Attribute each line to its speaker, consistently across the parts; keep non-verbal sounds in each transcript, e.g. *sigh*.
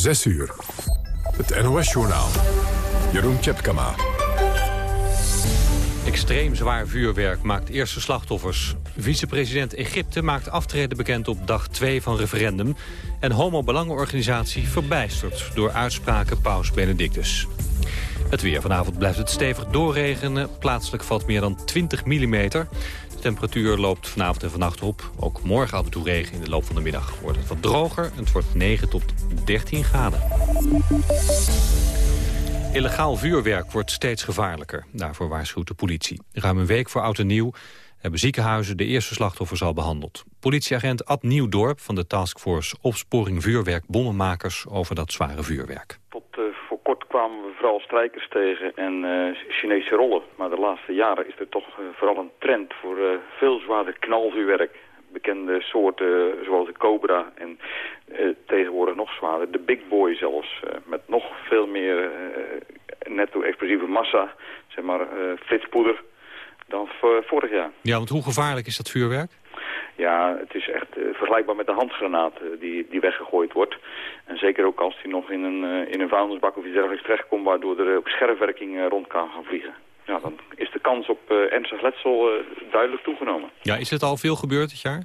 Speaker 1: 6 uur. Het NOS-journaal. Jeroen Tjepkama.
Speaker 2: Extreem zwaar vuurwerk maakt eerste slachtoffers. Vicepresident Egypte maakt aftreden bekend op dag 2 van referendum. En homo-belangenorganisatie verbijsterd door uitspraken paus Benedictus. Het weer. Vanavond blijft het stevig doorregenen. Plaatselijk valt meer dan 20 millimeter. Temperatuur loopt vanavond en vannacht op. Ook morgen af en toe regen in de loop van de middag. Wordt het wat droger en het wordt 9 tot 13 graden. Illegaal vuurwerk wordt steeds gevaarlijker. Daarvoor waarschuwt de politie. Ruim een week voor oud en nieuw hebben ziekenhuizen de eerste slachtoffers al behandeld. Politieagent Ad Nieuwdorp van de taskforce Opsporing Vuurwerk Bommenmakers over dat zware vuurwerk.
Speaker 3: Tot kort kwamen we vooral strijkers tegen en uh, Chinese rollen. Maar de laatste jaren is er toch uh, vooral een trend voor veel zwaarder knalvuurwerk. Bekende soorten zoals de Cobra en tegenwoordig nog zwaarder. De Big Boy zelfs, met nog veel meer netto-explosieve massa, zeg maar flitspoeder dan vorig jaar.
Speaker 2: Ja, want hoe gevaarlijk is dat vuurwerk?
Speaker 3: Ja, het is echt uh, vergelijkbaar met de handgranaat uh, die, die weggegooid wordt. En zeker ook als die nog in een, uh, in een vuilnisbak of iets dergelijks terechtkomt... waardoor er ook scherfwerking rond kan gaan vliegen. Ja, dan is de kans op ernstig letsel duidelijk toegenomen.
Speaker 2: Ja, is het al veel gebeurd dit jaar?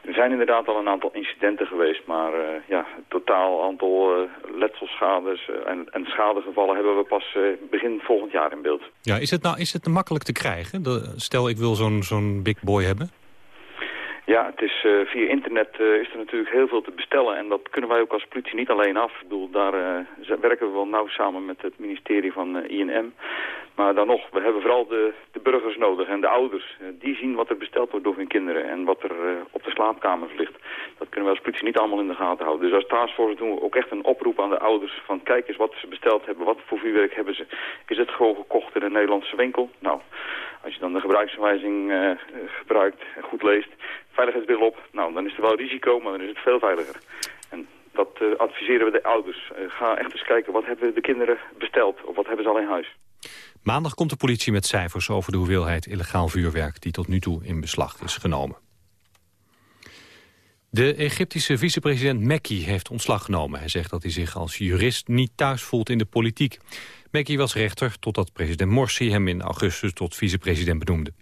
Speaker 3: Er zijn inderdaad al een aantal incidenten geweest, maar uh, ja, het totaal aantal uh, letselschades en, en, schadegevallen hebben we pas begin volgend jaar in beeld.
Speaker 2: Ja, is het nou is het makkelijk te krijgen? De, stel ik wil zo'n zo'n big boy hebben?
Speaker 3: Ja, het is, uh, via internet uh, is er natuurlijk heel veel te bestellen en dat kunnen wij ook als politie niet alleen af. Ik bedoel, daar uh, werken we wel nauw samen met het ministerie van INM. Maar dan nog, we hebben vooral de, de burgers nodig en de ouders. die zien wat er besteld wordt door hun kinderen en wat er op de slaapkamers ligt. Dat kunnen wij als politie niet allemaal in de gaten houden. Dus als taskforce doen we ook echt een oproep aan de ouders van kijk eens wat ze besteld hebben, wat voor vuurwerk hebben ze. Is het gewoon gekocht in een Nederlandse winkel? Nou, als je dan de gebruiksaanwijzing gebruikt en goed leest veiligheidsbril op. Nou, dan is er wel risico, maar dan is het veel veiliger. En dat adviseren we de ouders. Ga echt eens kijken, wat hebben de kinderen besteld? Of wat hebben ze al in huis?
Speaker 2: Maandag komt de politie met cijfers over de hoeveelheid illegaal vuurwerk... die tot nu toe in beslag is genomen. De Egyptische vicepresident Mekki heeft ontslag genomen. Hij zegt dat hij zich als jurist niet thuis voelt in de politiek. Mekki was rechter totdat president Morsi hem in augustus tot vicepresident benoemde.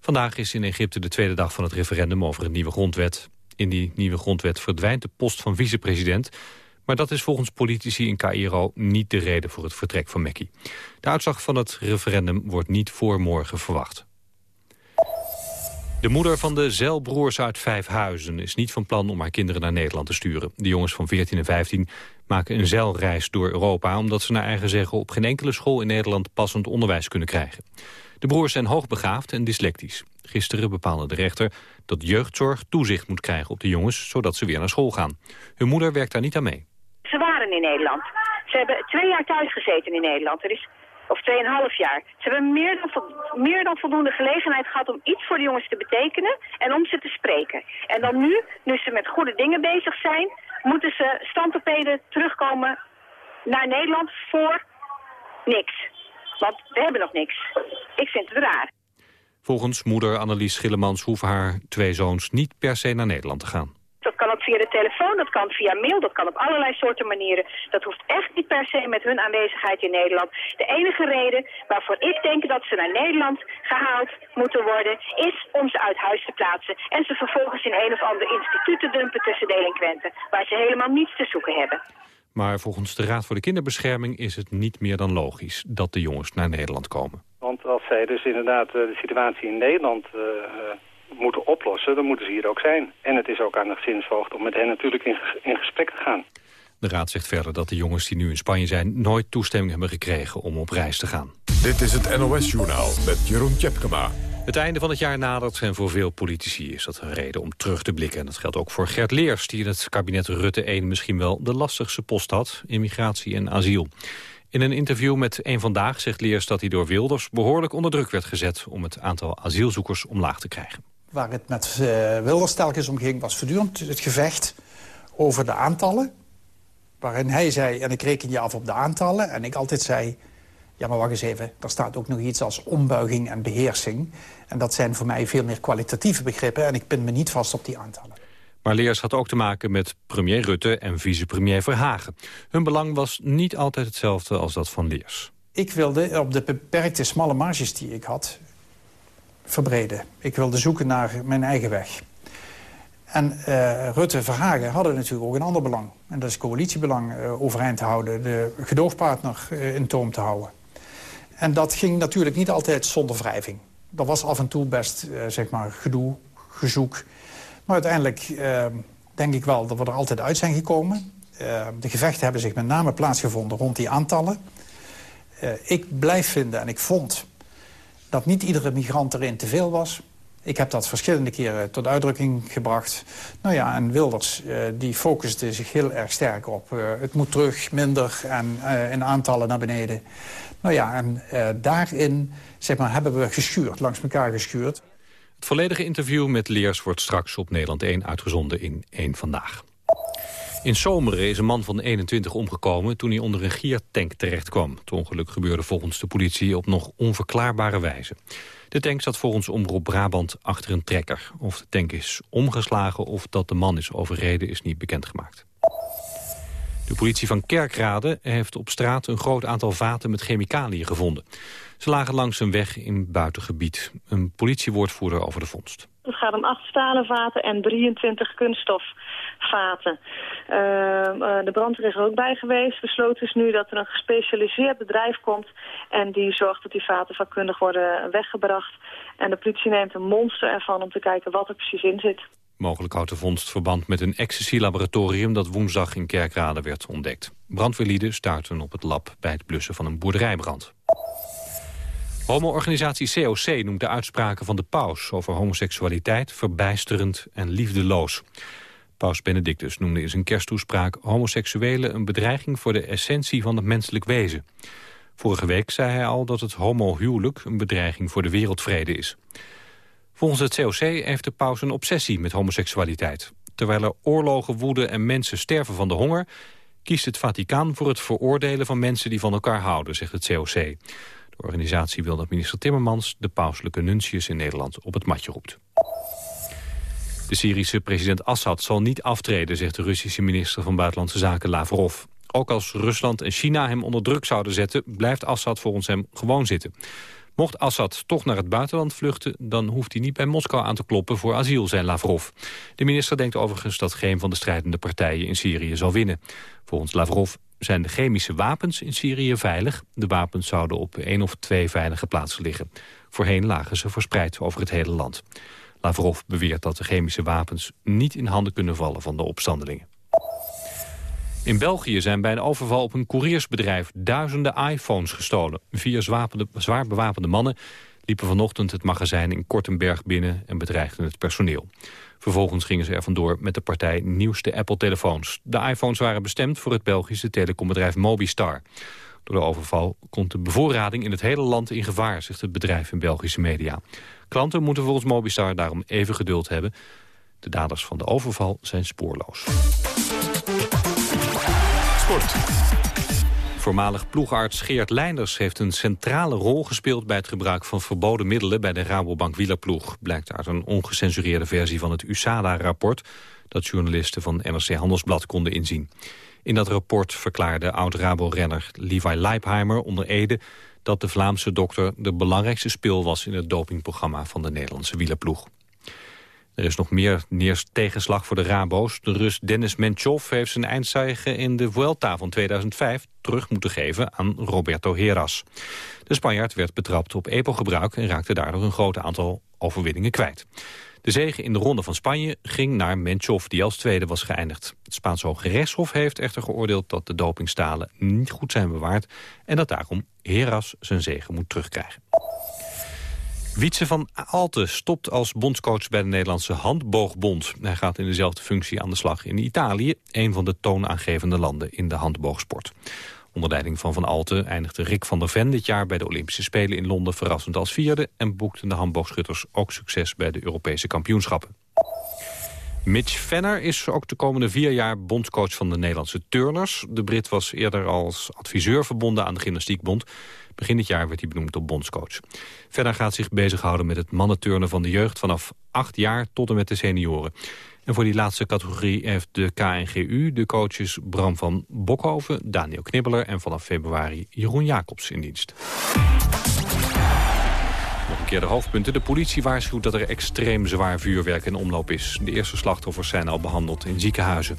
Speaker 2: Vandaag is in Egypte de tweede dag van het referendum over een nieuwe grondwet. In die nieuwe grondwet verdwijnt de post van vicepresident... maar dat is volgens politici in Cairo niet de reden voor het vertrek van Mekki. De uitslag van het referendum wordt niet voor morgen verwacht. De moeder van de zeilbroers uit Vijfhuizen is niet van plan om haar kinderen naar Nederland te sturen. De jongens van 14 en 15 maken een zeilreis door Europa... omdat ze naar eigen zeggen op geen enkele school in Nederland passend onderwijs kunnen krijgen. De broers zijn hoogbegaafd en dyslectisch. Gisteren bepaalde de rechter dat jeugdzorg toezicht moet krijgen op de jongens... zodat ze weer naar school gaan. Hun moeder werkt daar niet aan mee.
Speaker 4: In Nederland. Ze hebben twee jaar thuis gezeten in Nederland. Er is of tweeënhalf jaar. Ze hebben meer dan, meer dan voldoende gelegenheid gehad om iets voor de jongens te betekenen en om ze te spreken. En dan nu, nu ze met goede dingen bezig zijn, moeten ze standopeden terugkomen naar Nederland voor niks. Want we hebben nog niks. Ik vind het raar.
Speaker 2: Volgens moeder Annelies Schillemans hoeven haar twee zoons niet per se naar Nederland te gaan.
Speaker 4: Dat kan ook via de telefoon, dat kan via mail, dat kan op allerlei soorten manieren. Dat hoeft echt niet per se met hun aanwezigheid in Nederland. De enige reden waarvoor ik denk dat ze naar Nederland gehaald moeten worden... is om ze uit huis te plaatsen en ze vervolgens in een of ander instituut te dumpen tussen delinquenten... waar ze helemaal niets te zoeken hebben.
Speaker 2: Maar volgens de Raad voor de Kinderbescherming is het niet meer dan logisch dat de jongens naar Nederland komen.
Speaker 5: Want als zij dus inderdaad eh, de situatie in Nederland uh, moeten oplossen, dan moeten ze hier ook zijn. En het is ook aan de gezinsvoogd om met hen natuurlijk in, in gesprek te gaan.
Speaker 2: De Raad zegt verder dat de jongens die nu in Spanje zijn... nooit toestemming hebben gekregen om op reis te gaan.
Speaker 1: Dit is het NOS Journaal met Jeroen Tjepkema.
Speaker 2: Het einde van het jaar nadert en voor veel politici is dat een reden om terug te blikken. En dat geldt ook voor Gert Leers, die in het kabinet Rutte 1 misschien wel de lastigste post had, immigratie en asiel. In een interview met Eén Vandaag zegt Leers dat hij door Wilders behoorlijk onder druk werd gezet om het aantal asielzoekers omlaag te krijgen.
Speaker 6: Waar het met uh, Wilders telkens om ging was voortdurend het gevecht over de aantallen. Waarin hij zei, en ik reken je af op de aantallen. En ik altijd zei, ja, maar wacht eens even. Er staat ook nog iets als ombuiging en beheersing. En dat zijn voor mij veel meer kwalitatieve begrippen. En ik pin me niet vast op die aantallen.
Speaker 2: Maar Leers had ook te maken met premier Rutte en vicepremier Verhagen. Hun belang was niet altijd hetzelfde als dat van Leers.
Speaker 6: Ik wilde op de beperkte smalle marges die ik had verbreden. Ik wilde zoeken naar mijn eigen weg. En uh, Rutte en Verhagen hadden natuurlijk ook een ander belang. En dat is coalitiebelang uh, overeind te houden. De gedoogpartner uh, in toom te houden. En dat ging natuurlijk niet altijd zonder wrijving. Dat was af en toe best, zeg maar, gedoe, gezoek. Maar uiteindelijk denk ik wel dat we er altijd uit zijn gekomen. de gevechten hebben zich met name plaatsgevonden rond die aantallen. ik blijf vinden en ik vond dat niet iedere migrant erin te veel was. Ik heb dat verschillende keren tot uitdrukking gebracht. Nou ja, en Wilders uh, die focuste zich heel erg sterk op. Uh, het moet terug, minder en uh, in aantallen naar beneden. Nou ja, en daarin zeg maar, hebben we geschuurd, langs elkaar geschuurd.
Speaker 2: Het volledige interview met Leers wordt straks op Nederland 1 uitgezonden in 1 Vandaag. In Zomeren is een man van 21 omgekomen toen hij onder een giertank terechtkwam. Het ongeluk gebeurde volgens de politie op nog onverklaarbare wijze. De tank zat volgens Omroep Brabant achter een trekker. Of de tank is omgeslagen of dat de man is overreden is niet bekendgemaakt. De politie van Kerkrade heeft op straat een groot aantal vaten met chemicaliën gevonden. Ze lagen langs een weg in buitengebied. Een politiewoordvoerder over de vondst.
Speaker 7: Het gaat om acht stalen vaten en 23 kunststofvaten. Uh, uh, de brandweer is er ook bij geweest. Besloten is nu dat er een gespecialiseerd bedrijf komt... en die zorgt dat die vaten vakkundig worden weggebracht. En de politie neemt een monster ervan om te kijken wat er precies in zit.
Speaker 2: Mogelijk houdt de vondst verband met een ecstasy-laboratorium... dat woensdag in Kerkrade werd ontdekt. Brandweerlieden stuiten op het lab bij het blussen van een boerderijbrand. Homo-organisatie COC noemt de uitspraken van de paus over homoseksualiteit verbijsterend en liefdeloos. Paus Benedictus noemde in zijn kersttoespraak homoseksuelen een bedreiging voor de essentie van het menselijk wezen. Vorige week zei hij al dat het homohuwelijk een bedreiging voor de wereldvrede is. Volgens het COC heeft de paus een obsessie met homoseksualiteit. Terwijl er oorlogen woeden en mensen sterven van de honger... kiest het Vaticaan voor het veroordelen van mensen die van elkaar houden, zegt het COC. De organisatie wil dat minister Timmermans de pauselijke nuntius in Nederland op het matje roept. De Syrische president Assad zal niet aftreden, zegt de Russische minister van Buitenlandse Zaken Lavrov. Ook als Rusland en China hem onder druk zouden zetten, blijft Assad volgens hem gewoon zitten. Mocht Assad toch naar het buitenland vluchten... dan hoeft hij niet bij Moskou aan te kloppen voor asiel, zei Lavrov. De minister denkt overigens dat geen van de strijdende partijen in Syrië zal winnen. Volgens Lavrov zijn de chemische wapens in Syrië veilig. De wapens zouden op één of twee veilige plaatsen liggen. Voorheen lagen ze verspreid over het hele land. Lavrov beweert dat de chemische wapens niet in handen kunnen vallen van de opstandelingen. In België zijn bij een overval op een couriersbedrijf duizenden iPhones gestolen. Vier zwaar bewapende mannen liepen vanochtend het magazijn in Kortenberg binnen en bedreigden het personeel. Vervolgens gingen ze er vandoor met de partij nieuwste Apple-telefoons. De iPhones waren bestemd voor het Belgische telecombedrijf Mobistar. Door de overval komt de bevoorrading in het hele land in gevaar, zegt het bedrijf in Belgische media. Klanten moeten volgens Mobistar daarom even geduld hebben. De daders van de overval zijn spoorloos. Sport. Voormalig ploegarts Geert Leinders heeft een centrale rol gespeeld... bij het gebruik van verboden middelen bij de Rabobank wielerploeg. Blijkt uit een ongecensureerde versie van het USADA-rapport... dat journalisten van NRC Handelsblad konden inzien. In dat rapport verklaarde oud-Rabo-renner Levi Leipheimer onder Ede... dat de Vlaamse dokter de belangrijkste speel was... in het dopingprogramma van de Nederlandse wielerploeg. Er is nog meer tegenslag voor de Rabo's. De Rus Dennis Menchov heeft zijn eindzege in de Vuelta van 2005 terug moeten geven aan Roberto Heras. De Spanjaard werd betrapt op EPO-gebruik en raakte daardoor een groot aantal overwinningen kwijt. De zege in de ronde van Spanje ging naar Menchov, die als tweede was geëindigd. Het Spaanse Hoge Rechtshof heeft echter geoordeeld dat de dopingstalen niet goed zijn bewaard... en dat daarom Heras zijn zege moet terugkrijgen. Wietse van Alten stopt als bondscoach bij de Nederlandse Handboogbond. Hij gaat in dezelfde functie aan de slag in Italië... een van de toonaangevende landen in de handboogsport. Onder leiding van Van Alten eindigde Rick van der Ven dit jaar... bij de Olympische Spelen in Londen verrassend als vierde... en boekten de handboogschutters ook succes bij de Europese kampioenschappen. Mitch Venner is ook de komende vier jaar bondscoach van de Nederlandse turners. De Brit was eerder als adviseur verbonden aan de Gymnastiekbond. Begin dit jaar werd hij benoemd tot bondscoach. Verder gaat zich bezighouden met het mannenturnen van de jeugd... vanaf acht jaar tot en met de senioren. En voor die laatste categorie heeft de KNGU de coaches Bram van Bokhoven, Daniel Knibbeler en vanaf februari Jeroen Jacobs in dienst. Nog een keer de hoofdpunten. De politie waarschuwt dat er extreem zwaar vuurwerk in omloop is. De eerste slachtoffers zijn al behandeld in ziekenhuizen.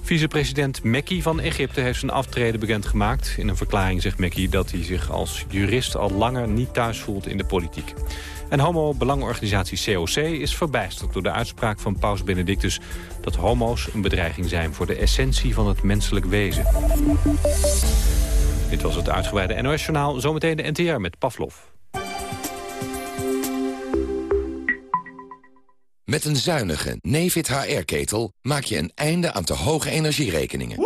Speaker 2: Vicepresident Mekki van Egypte heeft zijn aftreden bekendgemaakt. In een verklaring zegt Mekki dat hij zich als jurist al langer niet thuis voelt in de politiek. En homo-belangorganisatie COC is verbijsterd door de uitspraak van paus Benedictus... dat homo's een bedreiging zijn voor de essentie van het menselijk wezen. Dit was het uitgebreide NOS-journaal. Zometeen de NTR met Pavlov.
Speaker 8: Met een zuinige Nefit HR-ketel maak je een einde aan te hoge energierekeningen.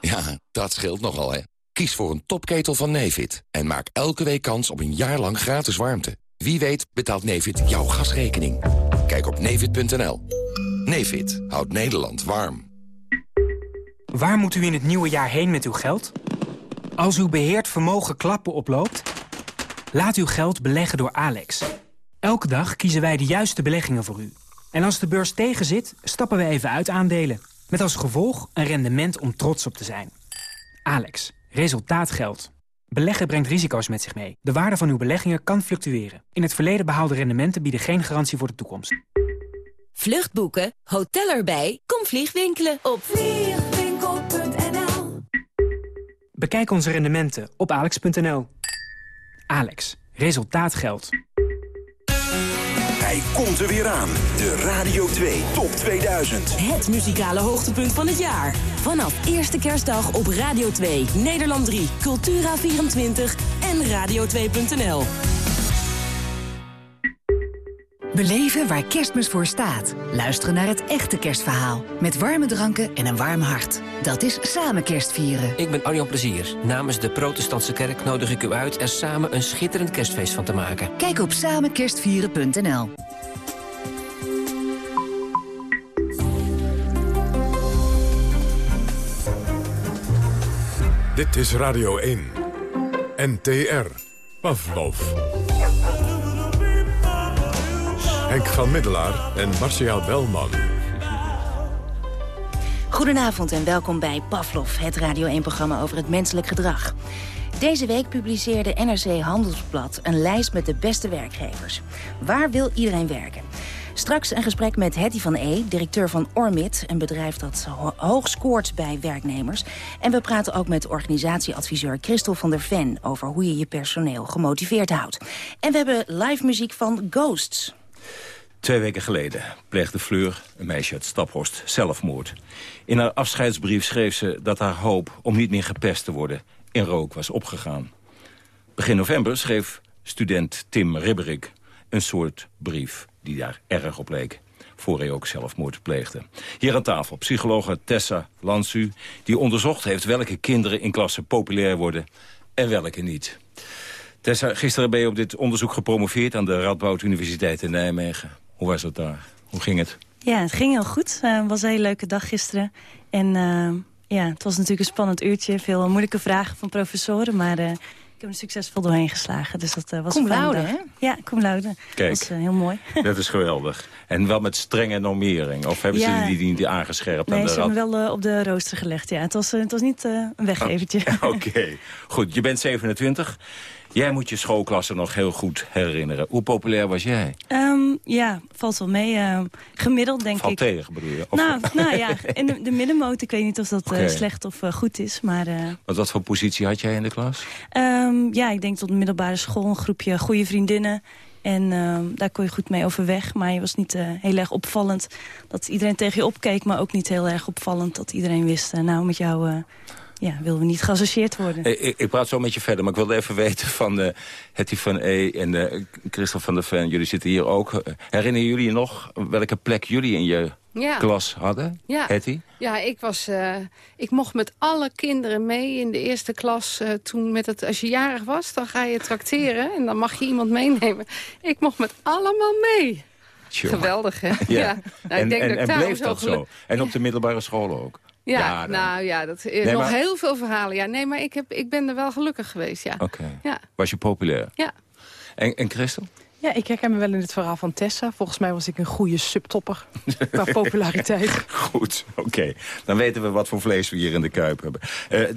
Speaker 8: Ja, dat scheelt nogal, hè. Kies voor een topketel van Nefit en maak elke week kans op een jaar lang gratis warmte. Wie weet betaalt Nefit jouw gasrekening. Kijk op nefit.nl. Nefit houdt Nederland warm.
Speaker 9: Waar moet u in het nieuwe jaar heen met uw geld? Als uw beheerd vermogen klappen oploopt, laat uw geld beleggen door Alex. Elke dag kiezen wij de juiste beleggingen voor u. En als de beurs tegenzit, stappen we even uit aandelen. Met als gevolg een rendement om trots op te zijn. Alex, resultaat geldt. Beleggen brengt risico's met zich mee. De waarde van uw beleggingen kan fluctueren. In het verleden behaalde rendementen bieden geen garantie voor de toekomst.
Speaker 10: Vluchtboeken, hotel erbij, kom vliegwinkelen op vliegwinkel.nl
Speaker 9: Bekijk onze rendementen op alex.nl. Alex, resultaat geldt.
Speaker 11: Hij komt er weer aan. De Radio 2 Top 2000.
Speaker 10: Het muzikale hoogtepunt van het jaar. Vanaf eerste kerstdag op Radio 2, Nederland 3, Cultura24 en radio2.nl.
Speaker 12: Beleven waar kerstmis voor staat. Luisteren naar het echte kerstverhaal. Met warme dranken en een warm hart. Dat is samen kerstvieren.
Speaker 13: Ik ben Arjan Plezier. Namens de protestantse kerk nodig ik u uit... er samen een schitterend kerstfeest van te maken.
Speaker 12: Kijk op samenkerstvieren.nl
Speaker 1: Dit is Radio 1. NTR. Pavlov. Henk van Middelaar en Marcia Belman.
Speaker 14: Goedenavond en welkom bij Pavlov, het Radio 1-programma over het menselijk gedrag. Deze week publiceerde NRC Handelsblad een lijst met de beste werkgevers. Waar wil iedereen werken? Straks een gesprek met Hetty van E, directeur van Ormit... een bedrijf dat hoog scoort bij werknemers. En we praten ook met organisatieadviseur Christel van der Ven... over hoe je je personeel gemotiveerd houdt. En we hebben live muziek van Ghosts.
Speaker 15: Twee weken geleden pleegde Fleur, een meisje uit Staphorst, zelfmoord. In haar afscheidsbrief schreef ze dat haar hoop om niet meer gepest te worden in rook was opgegaan. Begin november schreef student Tim Ribberik een soort brief die daar erg op leek voor hij ook zelfmoord pleegde. Hier aan tafel psychologe Tessa Lansu... die onderzocht heeft welke kinderen in klassen populair worden en welke niet. Tessa, gisteren ben je op dit onderzoek gepromoveerd... aan de Radboud Universiteit in Nijmegen. Hoe was het daar? Hoe ging het?
Speaker 16: Ja, het ging heel goed. Eh, het was een hele leuke dag gisteren. En uh, ja, het was natuurlijk een spannend uurtje. Veel moeilijke vragen van professoren, maar... Uh, ik heb er succesvol doorheen geslagen, dus dat was
Speaker 14: cum
Speaker 16: een
Speaker 14: laude, hè?
Speaker 16: Ja, cum laude.
Speaker 15: Kijk,
Speaker 16: dat was heel mooi. *laughs*
Speaker 15: Dat is geweldig. En wel met strenge normering? Of hebben
Speaker 16: Ja.
Speaker 15: ze die niet aangescherpt
Speaker 16: Nee,
Speaker 15: aan de
Speaker 16: ze hebben wel eh, op de rooster gelegd, ja. Het was, eh, het was niet eh, een weggevertje. *laughs*
Speaker 15: Oké, goed. Je bent 27. Jij moet je schoolklasse nog heel goed herinneren. Hoe populair was jij?
Speaker 16: Ehm, ja, valt wel mee. ehm, gemiddeld, denk
Speaker 15: Valt
Speaker 16: ik.
Speaker 15: tegen, bedoel je? Of-
Speaker 16: Nou, nou ja, in de, de middenmoot, ik weet niet of dat eh, slecht of eh, goed is. Maar eh,
Speaker 15: Want wat voor positie had jij in de klas?
Speaker 16: ehm, ja, ik denk tot de middelbare school een groepje goede vriendinnen. En daar kon je goed mee overweg. Maar je was niet heel erg opvallend dat iedereen tegen je opkeek. Maar ook niet heel erg opvallend dat iedereen wist... nou, met jou ja, willen we niet geassocieerd worden.
Speaker 15: Ik, ik, ik praat zo met je verder, maar ik wilde even *laughs* weten van eh Hetty van E. en eh Christel van der Ven. Jullie zitten hier ook. Eh, Herinneren jullie je nog welke plek jullie in je
Speaker 17: Ja.
Speaker 15: klas hadden?
Speaker 17: Ja.
Speaker 15: Hetty?
Speaker 17: Ja, ik, was, eh, ik mocht met alle kinderen mee in de eerste klas. eh, toen met het, als je jarig was, dan ga je trakteren en dan mag je iemand meenemen. Ik mocht met allemaal mee. Geweldig, hè?
Speaker 15: Ja.
Speaker 17: Nou,
Speaker 15: en
Speaker 17: ik denk
Speaker 15: en,
Speaker 17: dat ik
Speaker 15: en bleef
Speaker 17: zo
Speaker 15: dat zo? En op de middelbare scholen ook?
Speaker 17: Ja, nou ja, dat, eh,
Speaker 15: Nee,
Speaker 17: nog
Speaker 15: maar-
Speaker 17: heel veel verhalen. Ja, nee, maar ik, heb, ik ben er wel gelukkig geweest, ja.
Speaker 15: Oké.
Speaker 17: Ja.
Speaker 15: Was je populair?
Speaker 17: Ja.
Speaker 15: En, en Christel?
Speaker 18: Ja, ik herken me wel in het verhaal van Tessa. Volgens mij was ik een goede subtopper *laughs* qua populariteit.
Speaker 15: Goed, oké. Dan weten we wat voor vlees we hier in de kuip hebben. Eh, eh,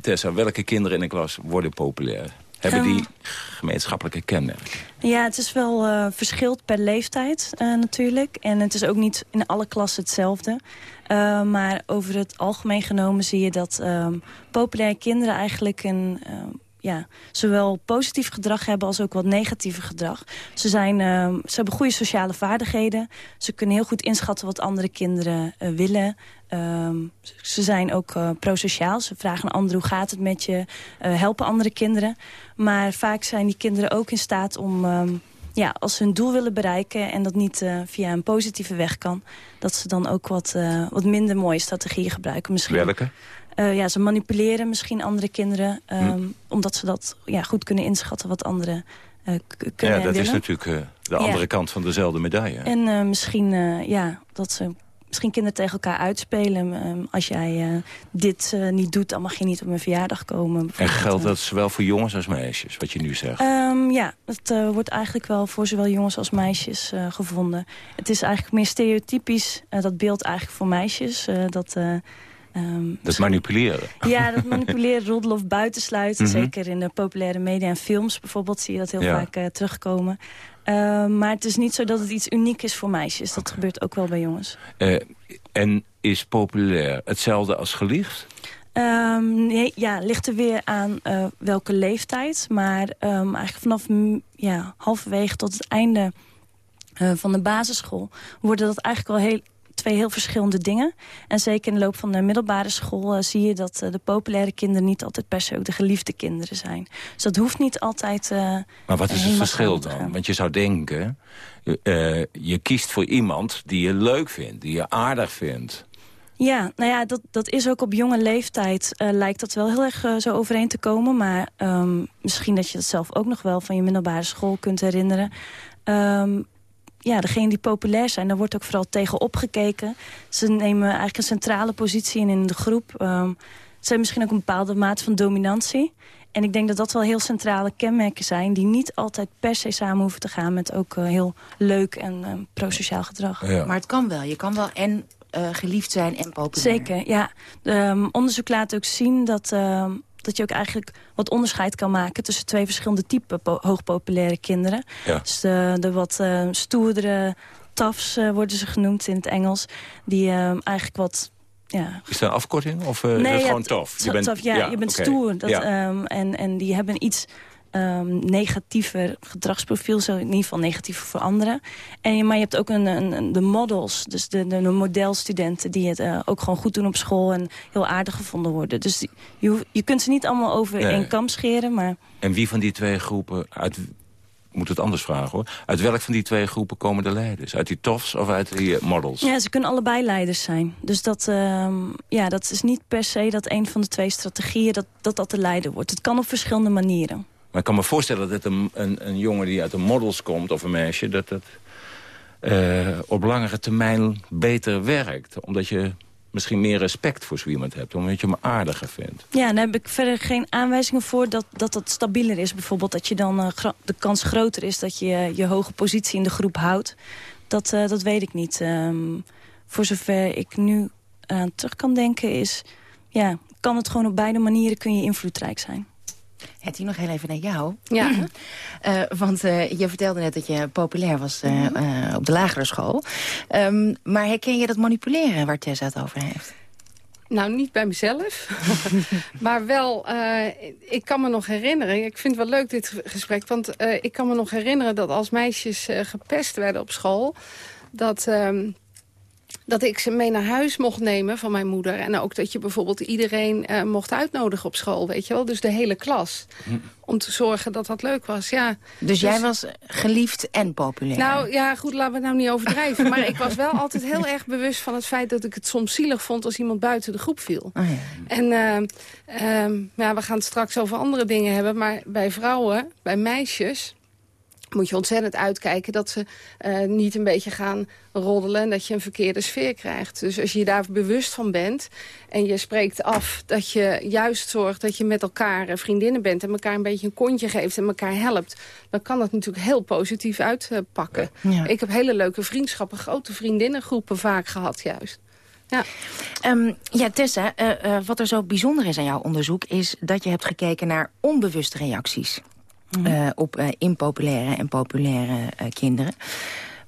Speaker 15: Tessa, welke kinderen in de klas worden populair? Hebben die gemeenschappelijke kenmerken?
Speaker 16: Ja, het is wel uh, verschilt per leeftijd uh, natuurlijk. En het is ook niet in alle klassen hetzelfde. Uh, maar over het algemeen genomen zie je dat um, populaire kinderen eigenlijk een... ja, zowel positief gedrag hebben als ook wat negatieve gedrag. Ze, zijn, ze hebben goede sociale vaardigheden. Ze kunnen heel goed inschatten wat andere kinderen willen. Um, ze zijn ook uh, prosociaal. Ze vragen aan anderen hoe gaat het met je. helpen andere kinderen. Maar vaak zijn die kinderen ook in staat om... Um, ja, als ze hun doel willen bereiken en dat niet uh, via een positieve weg kan... dat ze dan ook wat, uh, wat minder mooie strategieën gebruiken. Misschien,
Speaker 15: Welke?
Speaker 16: Uh, ja, ze manipuleren misschien andere kinderen... Um, hm. omdat ze dat ja, goed kunnen inschatten wat anderen kunnen
Speaker 15: Ja, dat is natuurlijk de andere
Speaker 16: Ja.
Speaker 15: kant van dezelfde medaille.
Speaker 16: En misschien ja, dat ze misschien kinderen tegen elkaar uitspelen. Um, als jij uh, dit uh, niet doet, dan mag je niet op mijn verjaardag komen.
Speaker 15: En geldt dat zowel voor jongens als meisjes, wat je nu zegt?
Speaker 16: Um, ja, het uh, wordt eigenlijk wel voor zowel jongens als meisjes gevonden. Het is eigenlijk meer stereotypisch, dat beeld eigenlijk voor meisjes. dat...
Speaker 15: Um, dat manipuleren.
Speaker 16: Ja, dat *laughs* manipuleren, roddelen of buitensluiten. Mm -hmm. Zeker in de populaire media en films bijvoorbeeld zie je dat heel ja. vaak uh, terugkomen. Uh, maar het is niet zo dat het iets uniek is voor meisjes. Dat okay. gebeurt ook wel bij jongens.
Speaker 15: Uh, en is populair hetzelfde als geliefd?
Speaker 16: Um, nee, ja, ligt er weer aan uh, welke leeftijd. Maar um, eigenlijk vanaf ja, halverwege tot het einde van de basisschool... worden dat eigenlijk wel heel twee heel verschillende dingen. En zeker in de loop van de middelbare school uh, zie je dat uh, de populaire kinderen niet altijd per se ook de geliefde kinderen zijn. Dus dat hoeft niet altijd... Uh,
Speaker 15: maar wat is het verschil dan? Want je zou denken, je kiest voor iemand die je leuk vindt, die je aardig vindt.
Speaker 16: Ja, nou ja, dat, dat is ook op jonge leeftijd lijkt dat wel heel erg zo overeen te komen. Maar um, misschien dat je dat zelf ook nog wel van je middelbare school kunt herinneren. Um, ja, degenen die populair zijn, daar wordt ook vooral tegen opgekeken. Ze nemen eigenlijk een centrale positie in in de groep. Um, ze hebben misschien ook een bepaalde mate van dominantie. En ik denk dat dat wel heel centrale kenmerken zijn... die niet altijd per se samen hoeven te gaan... met ook uh, heel leuk en uh, prosociaal gedrag.
Speaker 14: Ja. Maar het kan wel. Je kan wel en uh, geliefd zijn en populair.
Speaker 16: Zeker, ja. Um, onderzoek laat ook zien dat... Um, dat je ook eigenlijk wat onderscheid kan maken... tussen twee verschillende typen hoogpopulaire kinderen.
Speaker 15: Ja.
Speaker 16: Dus de, de wat uh, stoerdere tafs uh, worden ze genoemd in het Engels. Die uh, eigenlijk wat... Ja.
Speaker 15: Is dat een afkorting of uh,
Speaker 16: nee,
Speaker 15: gewoon
Speaker 16: ja,
Speaker 15: tof?
Speaker 16: Je bent, tof, ja, ja, je bent
Speaker 15: okay.
Speaker 16: stoer. Dat, um, en, en die hebben iets um, negatiever gedragsprofiel. Zo in ieder geval negatiever voor anderen. En, maar je hebt ook een, een, de models. Dus de, de, de modelstudenten die het uh, ook gewoon goed doen op school. En heel aardig gevonden worden. Dus die, je, je kunt ze niet allemaal over
Speaker 15: nee.
Speaker 16: één kam scheren. Maar...
Speaker 15: En wie van die twee groepen... Uit, ik moet het anders vragen hoor. Uit welk van die twee groepen komen de leiders? Uit die tofs of uit die uh, models?
Speaker 16: Ja, ze kunnen allebei leiders zijn. Dus dat, uh, ja, dat is niet per se dat een van de twee strategieën... dat dat, dat de leider wordt. Het kan op verschillende manieren.
Speaker 15: Maar ik kan me voorstellen dat een, een, een jongen die uit de models komt... of een meisje, dat dat uh, op langere termijn beter werkt. Omdat je misschien meer respect voor zo iemand hebt. Omdat je hem aardiger vindt.
Speaker 16: Ja, daar heb ik verder geen aanwijzingen voor dat dat, dat stabieler is. Bijvoorbeeld dat je dan uh, de kans groter is dat je je hoge positie in de groep houdt. Dat, uh, dat weet ik niet. Um, voor zover ik nu aan terug kan denken is... ja, kan het gewoon op beide manieren kun je invloedrijk zijn.
Speaker 14: Hetty, nog heel even naar jou.
Speaker 17: Ja.
Speaker 14: uh, *clears throat* want uh, je vertelde net dat je populair was uh, uh, op de lagere school. Um, maar herken je dat manipuleren waar Tessa het over heeft?
Speaker 17: Nou, niet bij mezelf. *laughs* *laughs* maar wel, uh, ik kan me nog herinneren... Ik vind het wel leuk dit gesprek, want uh, ik kan me nog herinneren... dat als meisjes uh, gepest werden op school... dat... Um, dat ik ze mee naar huis mocht nemen van mijn moeder. En ook dat je bijvoorbeeld iedereen uh, mocht uitnodigen op school, weet je wel. Dus de hele klas. Hm. Om te zorgen dat dat leuk was, ja.
Speaker 14: Dus, dus jij was geliefd en populair?
Speaker 17: Nou, ja, goed, laten we het nou niet overdrijven. maar ik was wel altijd heel erg bewust van het feit... dat ik het soms zielig vond als iemand buiten de groep viel.
Speaker 14: Oh, ja.
Speaker 17: En uh, um, ja, we gaan het straks over andere dingen hebben. Maar bij vrouwen, bij meisjes moet je ontzettend uitkijken dat ze uh, niet een beetje gaan roddelen... en dat je een verkeerde sfeer krijgt. Dus als je daar bewust van bent en je spreekt af... dat je juist zorgt dat je met elkaar vriendinnen bent... en elkaar een beetje een kontje geeft en elkaar helpt... dan kan dat natuurlijk heel positief uitpakken. Ja. Ik heb hele leuke vriendschappen, grote vriendinnengroepen vaak gehad juist.
Speaker 14: Ja, um, ja Tessa, uh, uh, wat er zo bijzonder is aan jouw onderzoek... is dat je hebt gekeken naar onbewuste reacties... Mm -hmm. op impopulaire en populaire kinderen.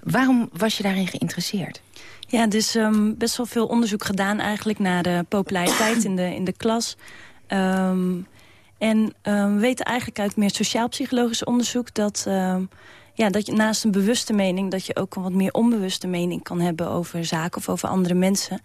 Speaker 14: Waarom was je daarin geïnteresseerd?
Speaker 16: Ja, er is um, best wel veel onderzoek gedaan eigenlijk naar de populariteit in de, in de klas. Um, en we weten eigenlijk uit meer sociaal-psychologisch onderzoek... dat ja, dat je naast een bewuste mening... dat je ook een wat meer onbewuste mening kan hebben over zaken of over andere mensen.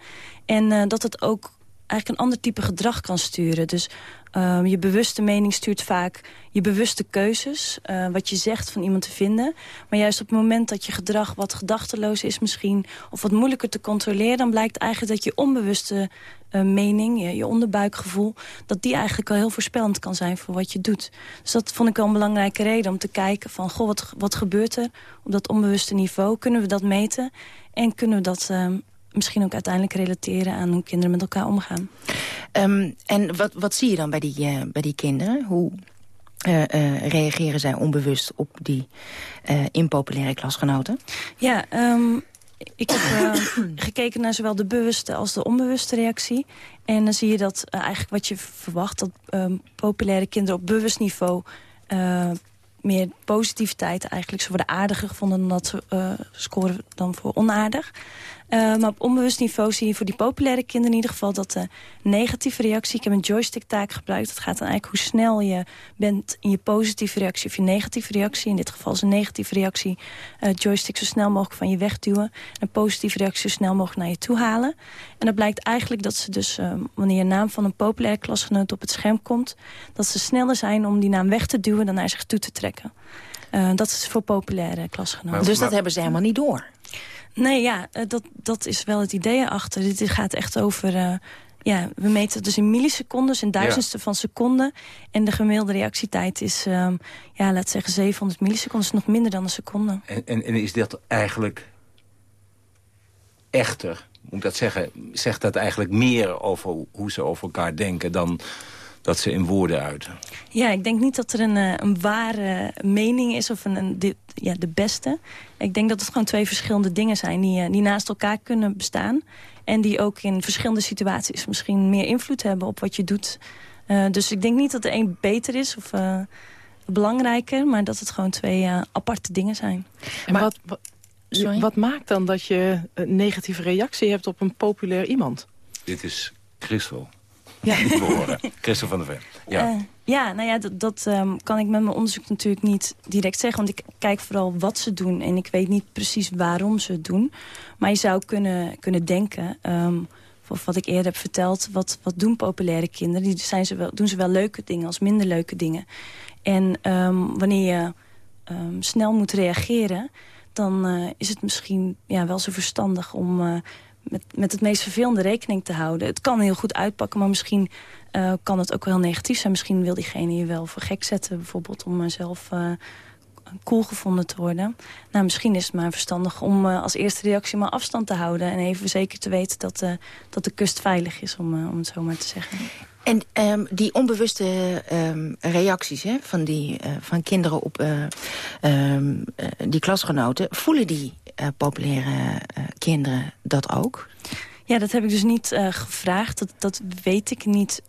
Speaker 16: En dat het ook eigenlijk een ander type gedrag kan sturen. Dus uh, je bewuste mening stuurt vaak je bewuste keuzes. Uh, wat je zegt van iemand te vinden. Maar juist op het moment dat je gedrag wat gedachteloos is misschien... of wat moeilijker te controleren... dan blijkt eigenlijk dat je onbewuste uh, mening, je, onderbuikgevoel... dat die eigenlijk al heel voorspellend kan zijn voor wat je doet. Dus dat vond ik wel een belangrijke reden om te kijken van... goh, wat, wat gebeurt er op dat onbewuste niveau? Kunnen we dat meten? En kunnen we dat misschien ook uiteindelijk relateren aan hoe kinderen met elkaar omgaan.
Speaker 14: Um, en wat, wat zie je dan bij die, uh, bij die kinderen? Hoe uh, uh, reageren zij onbewust op die impopulaire klasgenoten?
Speaker 16: Ja, um, ik heb *coughs* gekeken naar zowel de bewuste als de onbewuste reactie. En dan zie je dat eigenlijk wat je verwacht... dat um, populaire kinderen op bewust niveau meer positiviteit eigenlijk. Ze worden aardiger gevonden dan dat ze uh, scoren dan voor onaardig. Uh, maar op onbewust niveau zie je voor die populaire kinderen in ieder geval... dat de negatieve reactie, ik heb een joystick-taak gebruikt... dat gaat dan eigenlijk hoe snel je bent in je positieve reactie of je negatieve reactie. In dit geval is een negatieve reactie uh, joystick zo snel mogelijk van je wegduwen. En een positieve reactie zo snel mogelijk naar je toe halen. En dat blijkt eigenlijk dat ze dus, uh, wanneer een naam van een populaire klasgenoot op het scherm komt... dat ze sneller zijn om die naam weg te duwen dan naar zich toe te trekken. Uh, dat is voor populaire klasgenoten.
Speaker 14: Dus dat hebben ze helemaal niet door?
Speaker 16: Nee, ja, uh, dat, dat is wel het idee erachter. Dit gaat echt over... Uh, ja, we meten het dus in millisecondes, in duizendste ja. van seconden. En de gemiddelde reactietijd is, um, ja, laat zeggen 700 milliseconden. is nog minder dan een seconde.
Speaker 15: En, en, en is dat eigenlijk echter? Moet ik dat zeggen? Zegt dat eigenlijk meer over hoe ze over elkaar denken... dan dat ze in woorden uiten.
Speaker 16: Ja, ik denk niet dat er een, een ware mening is of een, een de, ja, de beste. Ik denk dat het gewoon twee verschillende dingen zijn die, die naast elkaar kunnen bestaan. En die ook in verschillende situaties misschien meer invloed hebben op wat je doet. Uh, dus ik denk niet dat de een beter is of uh, belangrijker, maar dat het gewoon twee uh, aparte dingen zijn.
Speaker 18: En maar, wat, wat, wat maakt dan dat je een negatieve reactie hebt op een populair iemand?
Speaker 15: Dit is Christel. Ja. *laughs* Niet behoren. Christel van der Ven. Ja.
Speaker 16: Uh, ja, nou ja, dat, dat um, kan ik met mijn onderzoek natuurlijk niet direct zeggen. Want ik kijk vooral wat ze doen. En ik weet niet precies waarom ze het doen. Maar je zou kunnen, kunnen denken... Um, of wat ik eerder heb verteld, wat, wat doen populaire kinderen? Die zijn ze wel, doen ze wel leuke dingen als minder leuke dingen. En um, wanneer je um, snel moet reageren... dan uh, is het misschien ja, wel zo verstandig om... Uh, met, met het meest vervelende rekening te houden. Het kan heel goed uitpakken, maar misschien uh, kan het ook wel negatief zijn. Misschien wil diegene je wel voor gek zetten, bijvoorbeeld om zelf uh, cool gevonden te worden. Nou, misschien is het maar verstandig om uh, als eerste reactie maar afstand te houden... en even zeker te weten dat, dat de kust veilig is, om, om het zo maar te zeggen.
Speaker 14: En um, die onbewuste um, reacties hè, van, die, van kinderen op uh, die klasgenoten... voelen die populaire kinderen dat ook?
Speaker 16: Ja, dat heb ik dus niet gevraagd. Dat, dat weet ik niet.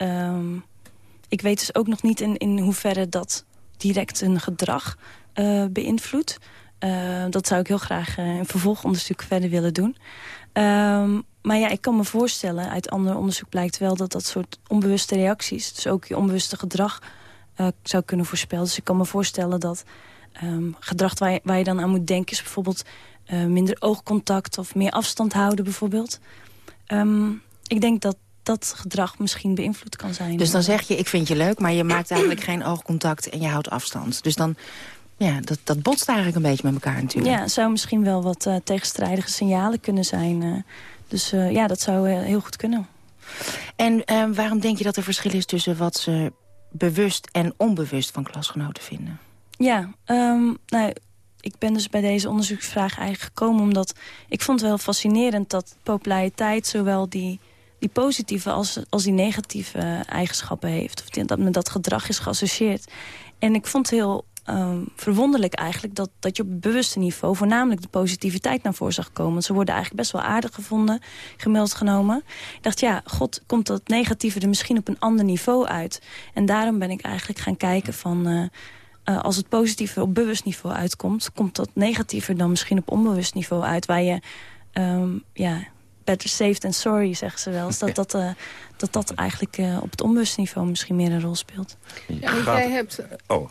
Speaker 16: ik weet dus ook nog niet in, in hoeverre dat direct hun gedrag beïnvloedt. dat zou ik heel graag in vervolgonderzoek verder willen doen. Um, maar ja, ik kan me voorstellen, uit ander onderzoek blijkt wel... dat dat soort onbewuste reacties, dus ook je onbewuste gedrag... Uh, zou kunnen voorspellen. Dus ik kan me voorstellen dat um, gedrag waar waar je, dan aan moet denken... is bijvoorbeeld uh, minder oogcontact of meer afstand houden bijvoorbeeld. Um, ik denk dat dat gedrag misschien beïnvloed kan zijn.
Speaker 14: Dus dan zeg je, ik vind je leuk, maar je maakt eigenlijk geen oogcontact... en je houdt afstand. Dus dan ja, dat, dat botst eigenlijk een beetje met elkaar natuurlijk.
Speaker 16: Ja, het zou misschien wel wat uh, tegenstrijdige signalen kunnen zijn. Uh, dus uh, ja, dat zou heel goed kunnen.
Speaker 14: En waarom denk je dat er verschil is tussen wat ze bewust en onbewust van klasgenoten vinden?
Speaker 16: Ja, um, nou, ik ben dus bij deze onderzoeksvraag eigenlijk gekomen... omdat ik vond wel fascinerend dat populariteit zowel die, die positieve als, als die negatieve eigenschappen heeft. Of dat met dat gedrag is geassocieerd. En ik vond het heel um, verwonderlijk eigenlijk... Dat, dat je op bewuste niveau voornamelijk de positiviteit naar voren zag komen. Ze worden eigenlijk best wel aardig gevonden, gemiddeld genomen. Ik dacht, ja, god, komt dat negatieve er misschien op een ander niveau uit? En daarom ben ik eigenlijk gaan kijken van... Uh, uh, als het positieve op bewust niveau uitkomt... komt dat negatiever dan misschien op onbewust niveau uit... waar je um, ja, better safe than sorry, zeggen ze wel eens. Dat dat, uh, dat, dat eigenlijk uh, op het onbewust niveau misschien meer een rol speelt.
Speaker 17: Ja, want jij hebt...
Speaker 15: Oh,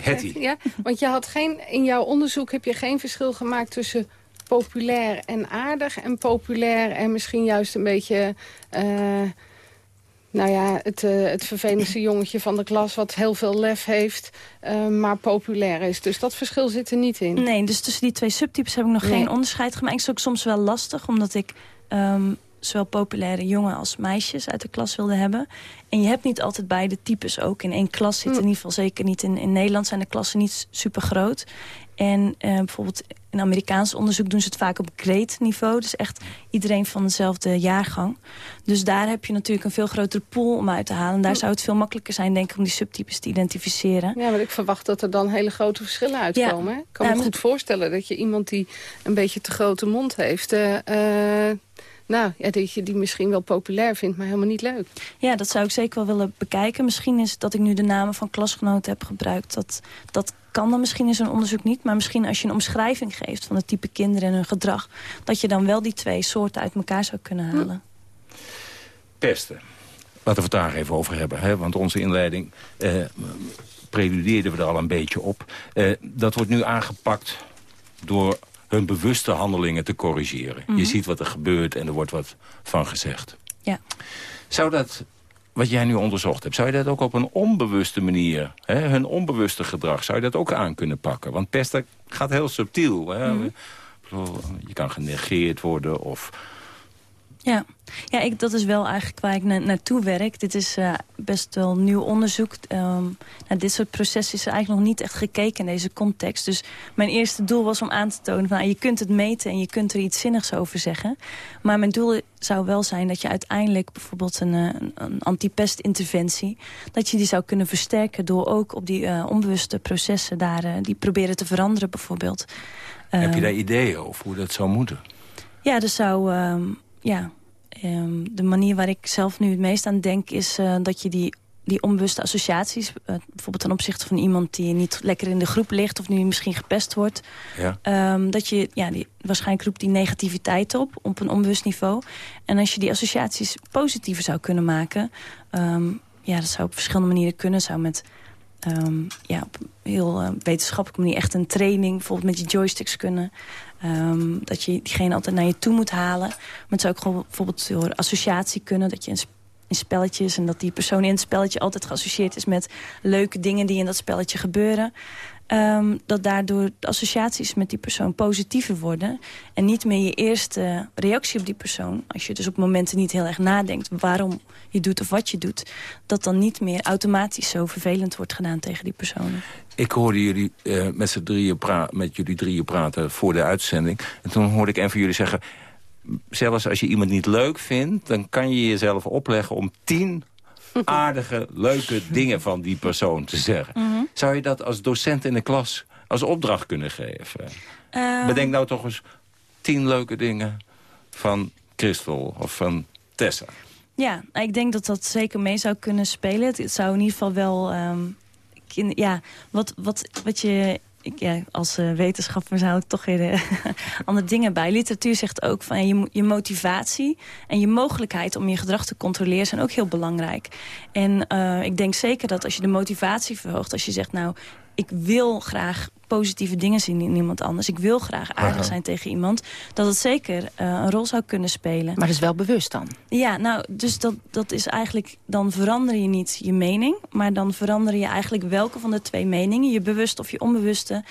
Speaker 15: Hetty. *laughs*
Speaker 17: ja, want je had geen, in jouw onderzoek heb je geen verschil gemaakt tussen populair en aardig... en populair en misschien juist een beetje... Uh, nou ja, het, uh, het vervelendste *laughs* jongetje van de klas... wat heel veel lef heeft, uh, maar populair is. Dus dat verschil zit er niet in.
Speaker 16: Nee, dus tussen die twee subtypes heb ik nog nee. geen onderscheid gemaakt. Het is ook soms wel lastig, omdat ik... Um, zowel populaire jongen als meisjes uit de klas wilde hebben. En je hebt niet altijd beide types ook in één klas zitten. In ieder geval zeker niet in, in Nederland zijn de klassen niet super groot. En uh, bijvoorbeeld in Amerikaans onderzoek doen ze het vaak op grade niveau. Dus echt iedereen van dezelfde jaargang. Dus daar heb je natuurlijk een veel grotere pool om uit te halen. En daar zou het veel makkelijker zijn, denk ik, om die subtypes te identificeren.
Speaker 17: Ja, maar ik verwacht dat er dan hele grote verschillen uitkomen. Ja. Ik kan me goed voorstellen dat je iemand die een beetje te grote mond heeft... Uh, uh, nou, ja, dat je die misschien wel populair vindt, maar helemaal niet leuk.
Speaker 16: Ja, dat zou ik zeker wel willen bekijken. Misschien is dat ik nu de namen van klasgenoten heb gebruikt. Dat, dat kan dan misschien in zo'n onderzoek niet. Maar misschien als je een omschrijving geeft van het type kinderen en hun gedrag... dat je dan wel die twee soorten uit elkaar zou kunnen halen. Hm.
Speaker 15: Pesten. Laten we het daar even over hebben. Hè? Want onze inleiding eh, preludeerden we er al een beetje op. Eh, dat wordt nu aangepakt door hun bewuste handelingen te corrigeren. Mm -hmm. Je ziet wat er gebeurt en er wordt wat van gezegd.
Speaker 16: Ja.
Speaker 15: Zou dat, wat jij nu onderzocht hebt... zou je dat ook op een onbewuste manier... Hè, hun onbewuste gedrag, zou je dat ook aan kunnen pakken? Want pesten gaat heel subtiel. Hè? Mm -hmm. Je kan genegeerd worden of...
Speaker 16: Ja, ja ik, dat is wel eigenlijk waar ik na naartoe werk. Dit is uh, best wel nieuw onderzoek. Um, naar dit soort processen is er eigenlijk nog niet echt gekeken in deze context. Dus mijn eerste doel was om aan te tonen... van nou, je kunt het meten en je kunt er iets zinnigs over zeggen. Maar mijn doel zou wel zijn dat je uiteindelijk bijvoorbeeld een, een, een antipestinterventie... dat je die zou kunnen versterken door ook op die uh, onbewuste processen... daar uh, die proberen te veranderen bijvoorbeeld.
Speaker 15: Heb je daar ideeën over hoe dat zou moeten?
Speaker 16: Ja, dat zou... Um, ja, um, de manier waar ik zelf nu het meest aan denk... is uh, dat je die, die onbewuste associaties... Uh, bijvoorbeeld ten opzichte van iemand die niet lekker in de groep ligt... of nu misschien gepest wordt...
Speaker 15: Ja.
Speaker 16: Um, dat je ja, die, waarschijnlijk roept die negativiteit op... op een onbewust niveau. En als je die associaties positiever zou kunnen maken... Um, ja, dat zou op verschillende manieren kunnen. zou met... Ja, op heel uh, wetenschappelijke manier echt een training... bijvoorbeeld met je joysticks kunnen... Um, dat je diegene altijd naar je toe moet halen. Maar het zou ook bijvoorbeeld door associatie kunnen. Dat je in, in spelletjes en dat die persoon in het spelletje altijd geassocieerd is met leuke dingen die in dat spelletje gebeuren. Um, dat daardoor de associaties met die persoon positiever worden. En niet meer je eerste reactie op die persoon. Als je dus op momenten niet heel erg nadenkt waarom je doet of wat je doet. Dat dan niet meer automatisch zo vervelend wordt gedaan tegen die personen.
Speaker 15: Ik hoorde jullie uh, met, z'n drieën met jullie drieën praten voor de uitzending. En toen hoorde ik een van jullie zeggen... zelfs als je iemand niet leuk vindt... dan kan je jezelf opleggen om tien aardige, leuke dingen van die persoon te zeggen. Mm -hmm. Zou je dat als docent in de klas als opdracht kunnen geven? Uh... Bedenk nou toch eens tien leuke dingen van Christel of van Tessa.
Speaker 16: Ja, ik denk dat dat zeker mee zou kunnen spelen. Het zou in ieder geval wel... Um, ja, wat, wat, wat je ik, ja, als uh, wetenschapper zou ik toch weer uh, *laughs* andere dingen bij. Literatuur zegt ook van je, je motivatie en je mogelijkheid om je gedrag te controleren zijn ook heel belangrijk. En uh, ik denk zeker dat als je de motivatie verhoogt, als je zegt nou ik wil graag positieve dingen zien in iemand anders. Ik wil graag aardig Aha. zijn tegen iemand. Dat het zeker uh, een rol zou kunnen spelen.
Speaker 14: Maar dat is wel bewust dan?
Speaker 16: Ja, nou, dus dat, dat is eigenlijk... Dan verander je niet je mening. Maar dan verander je eigenlijk welke van de twee meningen... je bewust of je onbewuste...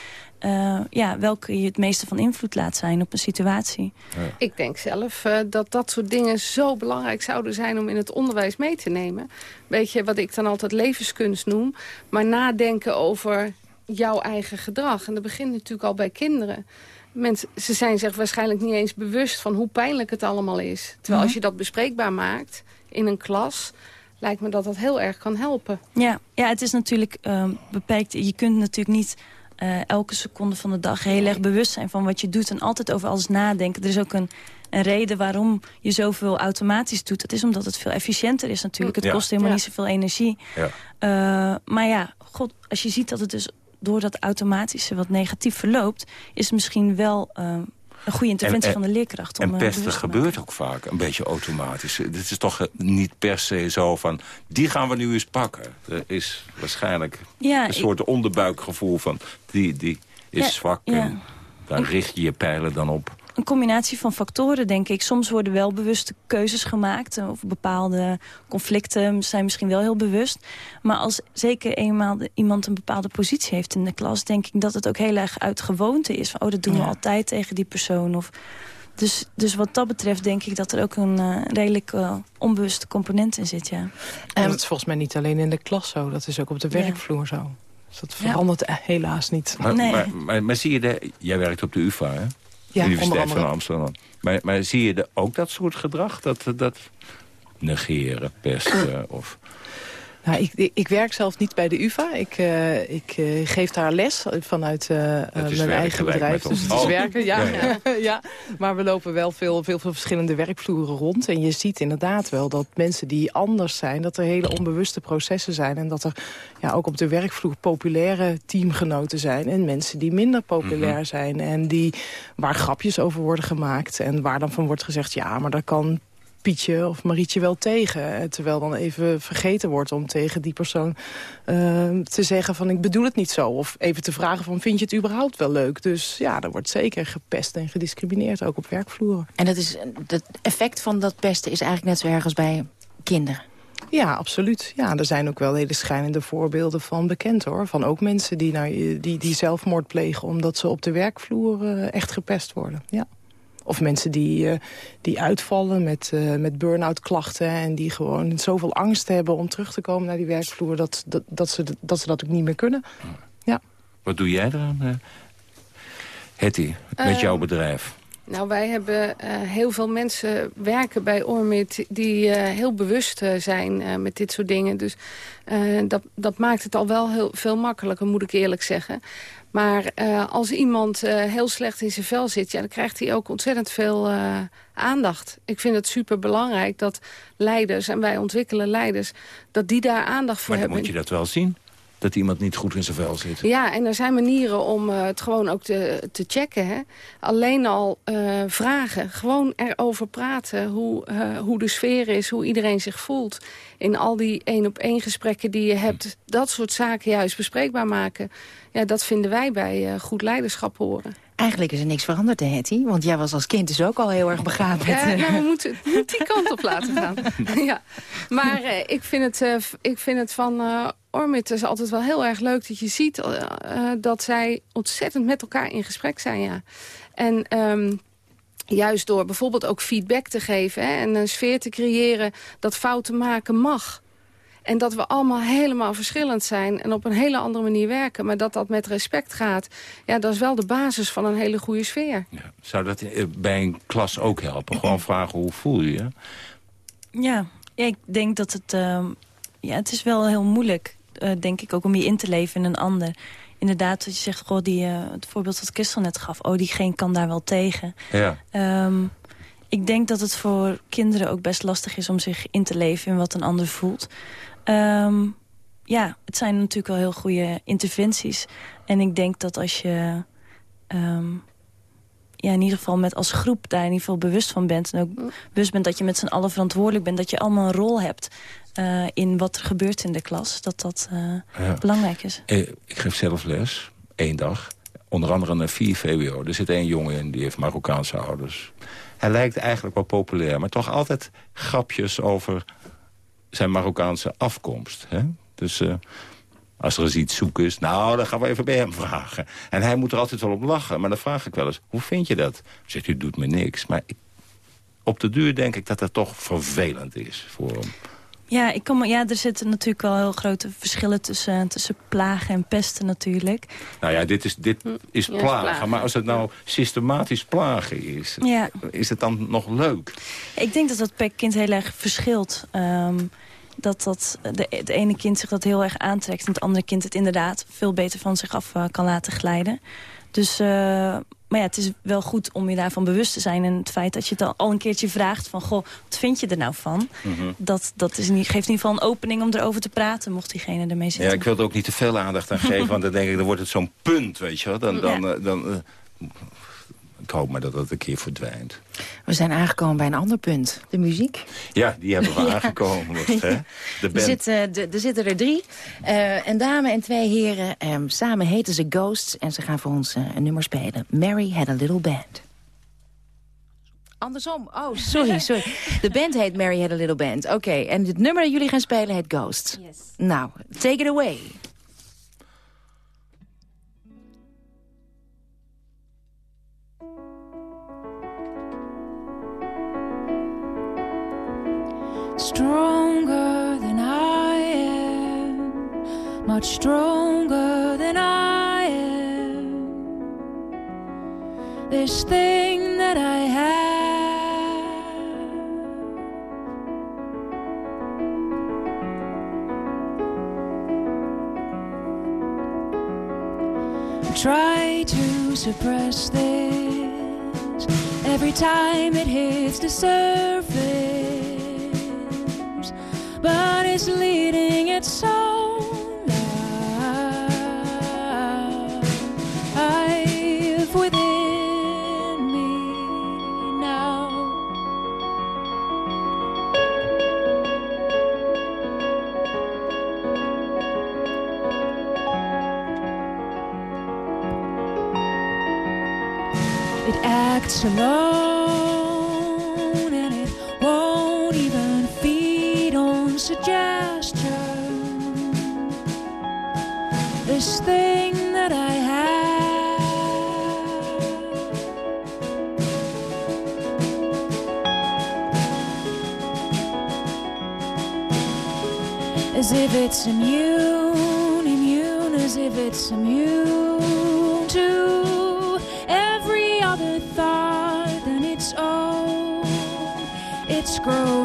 Speaker 16: Uh, ja, welke je het meeste van invloed laat zijn op een situatie.
Speaker 17: Ja. Ik denk zelf uh, dat dat soort dingen zo belangrijk zouden zijn... om in het onderwijs mee te nemen. Weet je, wat ik dan altijd levenskunst noem. Maar nadenken over jouw eigen gedrag. En dat begint natuurlijk al bij kinderen. Mensen, ze zijn zich waarschijnlijk niet eens bewust van hoe pijnlijk het allemaal is. Terwijl
Speaker 16: Mhm.
Speaker 17: als je dat bespreekbaar maakt in een klas... lijkt me dat dat heel erg kan helpen.
Speaker 16: Ja, ja het is natuurlijk ehm, beperkt. Je kunt natuurlijk niet eh, elke seconde van de dag heel erg bewust zijn van wat je doet. En altijd over alles nadenken. Er is ook een, een reden waarom je zoveel automatisch doet. Dat is omdat het veel efficiënter is natuurlijk. Het
Speaker 15: Ja.
Speaker 16: kost helemaal
Speaker 15: Ja.
Speaker 16: niet zoveel energie.
Speaker 15: Ja.
Speaker 16: Eh, maar ja, god, als je ziet dat het dus door dat automatische wat negatief verloopt... is misschien wel eh, een goede interventie
Speaker 15: En-
Speaker 16: van de leerkracht. Om,
Speaker 15: En
Speaker 16: eh,
Speaker 15: pesten gebeurt ook vaak een beetje automatisch. Het is toch eh, niet per se zo van... die gaan we nu eens pakken. Er is waarschijnlijk
Speaker 16: Ja,
Speaker 15: een
Speaker 16: ik-
Speaker 15: soort onderbuikgevoel van... die, die is
Speaker 16: Ja,
Speaker 15: zwak
Speaker 16: ja.
Speaker 15: en daar richt je je pijlen dan op.
Speaker 16: een combinatie van factoren, denk ik. Soms worden wel bewuste keuzes gemaakt. eh, Of bepaalde conflicten zijn misschien wel heel bewust. Maar als zeker eenmaal iemand een bepaalde positie heeft in de klas... denk ik dat het ook heel erg uit gewoonte is. Van, oh, dat doen we
Speaker 18: Ja.
Speaker 16: altijd tegen die persoon. Of, dus, dus wat dat betreft denk ik dat er ook een eh, redelijk eh, onbewuste component in zit, ja.
Speaker 18: En dat is volgens mij niet alleen in de klas zo. Dat is ook op de
Speaker 16: Ja.
Speaker 18: werkvloer zo. Dus dat verandert eh, helaas niet.
Speaker 15: Maar, maar, maar, maar zie je de... Jij werkt op de UvA, hè?
Speaker 18: Ja,
Speaker 15: Universiteit van. Amsterdam. Maar, maar zie je de, ook dat soort gedrag? Dat, dat negeren, pesten *clears throat* of...
Speaker 18: Nou, ik, ik, werk zelf niet bij de UvA. Ik, eh, ik eh, geef daar les vanuit eh, mijn eigen bedrijf. Dus het is
Speaker 15: Oh.
Speaker 18: werken, ja.
Speaker 15: Ja,
Speaker 18: Ja, *laughs*
Speaker 15: ja.
Speaker 18: Maar we lopen wel veel, veel, veel verschillende werkvloeren rond. En je ziet inderdaad wel dat mensen die anders zijn... dat er hele onbewuste processen zijn. En dat er ja, ook op de werkvloer populaire teamgenoten zijn. En mensen die minder populair
Speaker 15: Mhm.
Speaker 18: zijn. En die, waar grapjes over worden gemaakt. En waar dan van wordt gezegd... ja, maar dat kan Pietje of Marietje wel tegen. Eh, Terwijl dan even vergeten wordt om tegen die persoon eh, te zeggen van ik bedoel het niet zo. Of even te vragen van vind je het überhaupt wel leuk. Dus ja, er wordt zeker gepest en gediscrimineerd, ook op werkvloeren.
Speaker 14: En dat is, het effect van dat pesten is eigenlijk net zo erg als bij kinderen.
Speaker 18: Ja, absoluut. Ja, er zijn ook wel hele schijnende voorbeelden van bekend hoor. Van ook mensen die, nou, die, die zelfmoord plegen omdat ze op de werkvloer eh, echt gepest worden. Ja. Of mensen die, eh, die uitvallen met, eh, met burn-out klachten... en die gewoon zoveel angst hebben om terug te komen naar die werkvloer... dat, dat, dat, ze, dat ze dat ook niet meer kunnen. Ja.
Speaker 15: Wat doe jij eraan, uh, Hetty, met jouw bedrijf?
Speaker 17: Nou, wij hebben eh, heel veel mensen werken bij Ormit... die eh, heel bewust eh, zijn met dit soort dingen. Dus dat, dat maakt het al wel heel veel makkelijker, moet ik eerlijk zeggen. Maar als iemand heel slecht in zijn vel zit... Ja, dan krijgt hij ook ontzettend veel aandacht. Ik vind het super belangrijk dat leiders, en wij ontwikkelen leiders... dat die daar aandacht voor
Speaker 15: Maar dan
Speaker 17: hebben.
Speaker 15: moet je dat wel zien. Dat iemand niet goed in zijn vel zit.
Speaker 17: Ja, en er zijn manieren om eh, het gewoon ook te, te checken. Hè? Alleen al eh, vragen, gewoon erover praten. Hoe, eh, hoe de sfeer is, hoe iedereen zich voelt. In al die één-op-één gesprekken die je hebt. Dat soort zaken juist bespreekbaar maken. Ja, dat vinden wij bij eh, goed leiderschap horen.
Speaker 14: Eigenlijk is er niks veranderd, hè, Hetty? Want jij was als kind dus ook al heel erg begaan met...
Speaker 17: Ja, nou, we *laughs* moeten het die kant op laten gaan. *laughs* ja. Maar eh, ik, vind het, eh, ik vind het van uh, Ormit is altijd wel heel erg leuk dat je ziet... Uh, uh, dat zij ontzettend met elkaar in gesprek zijn, ja. En... Um, juist door bijvoorbeeld ook feedback te geven... Hè, en een sfeer te creëren dat fouten maken mag... En dat we allemaal helemaal verschillend zijn en op een hele andere manier werken. Maar dat dat met respect gaat, ja, dat is wel de basis van een hele goede sfeer.
Speaker 15: Ja. Zou dat bij een klas ook helpen? Gewoon *clears throat* vragen, hoe voel je je?
Speaker 16: Ja, ja ik denk dat het... Uh, ja, het is wel heel moeilijk, uh, denk ik, ook om je in te leven in een ander. Inderdaad, dat je zegt, goh, die, uh, het voorbeeld dat Christel net gaf... oh, diegene kan daar wel tegen.
Speaker 15: Ja.
Speaker 16: Um, ik denk dat het voor kinderen ook best lastig is om zich in te leven in wat een ander voelt. Um, ja, het zijn natuurlijk wel heel goede interventies. En ik denk dat als je um, ja, in ieder geval met als groep daar in ieder geval bewust van bent... en ook bewust bent dat je met z'n allen verantwoordelijk bent... dat je allemaal een rol hebt uh, in wat er gebeurt in de klas. Dat dat uh, ja. belangrijk is.
Speaker 15: Ik geef zelf les, één dag. Onder andere een 4 VWO. Er zit één jongen in, die heeft Marokkaanse ouders. Hij lijkt eigenlijk wel populair, maar toch altijd grapjes over zijn Marokkaanse afkomst. Hè? Dus uh, als er eens iets zoek is, nou, dan gaan we even bij hem vragen. En hij moet er altijd wel op lachen, maar dan vraag ik wel eens, hoe vind je dat? Zegt u, doet me niks. Maar ik, op de duur denk ik dat dat toch vervelend is voor hem.
Speaker 16: Ja, ik kan, ja, er zitten natuurlijk wel heel grote verschillen tussen, tussen plagen en pesten natuurlijk.
Speaker 15: Nou ja, dit is, dit is
Speaker 16: Ja,
Speaker 15: plagen.
Speaker 16: plagen.
Speaker 15: Maar als het nou systematisch plagen is,
Speaker 16: Ja.
Speaker 15: is het dan nog leuk?
Speaker 16: Ik denk dat dat per kind heel erg verschilt. Ehm, dat dat de, het ene kind zich dat heel erg aantrekt... en het andere kind het inderdaad veel beter van zich af eh, kan laten glijden. Dus, eh, maar ja, het is wel goed om je daarvan bewust te zijn. En het feit dat je het al, een keertje vraagt van... goh, wat vind je er nou van? Dat, dat is niet, geeft in ieder geval een opening om erover te praten... mocht diegene ermee zitten.
Speaker 15: Ja, ik wil er ook niet te veel aandacht aan geven, *laughs* want dan denk ik, dan wordt het zo'n punt, weet je wel. Dan, dan, eh, dan, eh, ik hoop maar dat dat een keer verdwijnt.
Speaker 14: We zijn aangekomen bij een ander punt. De muziek.
Speaker 15: Ja, die hebben we *laughs*
Speaker 14: Ja.
Speaker 15: aangekomen. Hè? De
Speaker 14: Er,
Speaker 15: band.
Speaker 14: zitten, de- er zitten er drie. Eh, een dame en twee heren. Ehm, samen heten ze Ghosts. En ze gaan voor ons eh, een nummer spelen. Mary had a little band. Andersom. Oh, sorry, *laughs* sorry. De band heet Mary had a little band. Oké, en het nummer dat jullie gaan spelen heet Ghosts. Nou, take it away.
Speaker 19: Stronger than I am, much stronger than I am. This thing that I have. Try to suppress this every time it hits the surface but it's leading its soul life within me now. It acts alone it's immune, immune, as if it's immune to every other thought than its own. It's growing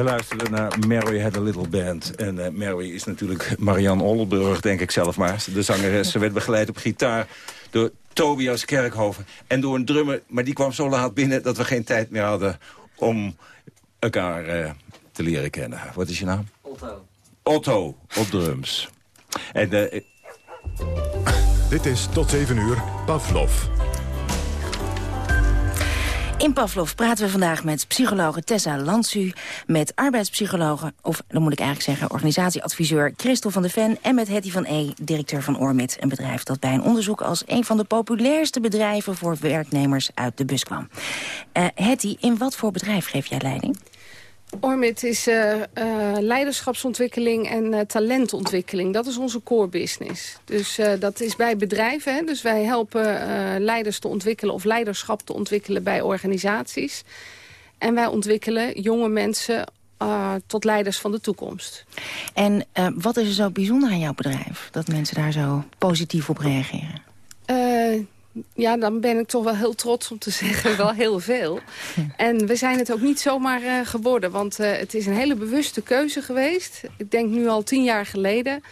Speaker 15: We luisterden naar Mary Had a Little Band. En eh, Mary is natuurlijk Marianne Ollenburg, denk ik zelf maar. De zangeres. Ze werd begeleid op gitaar door Tobias Kerkhoven. En door een drummer, maar die kwam zo laat binnen... dat we geen tijd meer hadden om elkaar eh, te leren kennen. Wat is je naam?
Speaker 20: Otto.
Speaker 15: Otto op drums. En eh,
Speaker 1: Dit is tot 7 uur Pavlov.
Speaker 14: In Pavlov praten we vandaag met psychologe Tessa Lansu... met arbeidspsychologe, of dan moet ik eigenlijk zeggen... organisatieadviseur Christel van de Ven... en met Hetty van E, directeur van Ormit. Een bedrijf dat bij een onderzoek als een van de populairste bedrijven... voor werknemers uit de bus kwam. Uh, Hetty, in wat voor bedrijf geef jij leiding?
Speaker 17: Ormit is uh, uh, leiderschapsontwikkeling en uh, talentontwikkeling. Dat is onze core business. Dus dat is bij bedrijven. Hè? Dus wij helpen leiders te ontwikkelen of leiderschap te ontwikkelen bij organisaties. En wij ontwikkelen jonge mensen tot leiders van de toekomst.
Speaker 14: En wat is er zo bijzonder aan jouw bedrijf? Dat mensen daar zo positief op reageren?
Speaker 17: Ja, dan ben ik toch wel heel trots om te *laughs* zeggen, wel heel veel. En we zijn het ook niet zomaar uh, geworden, want uh, het is een hele bewuste keuze geweest. Ik denk nu al tien jaar geleden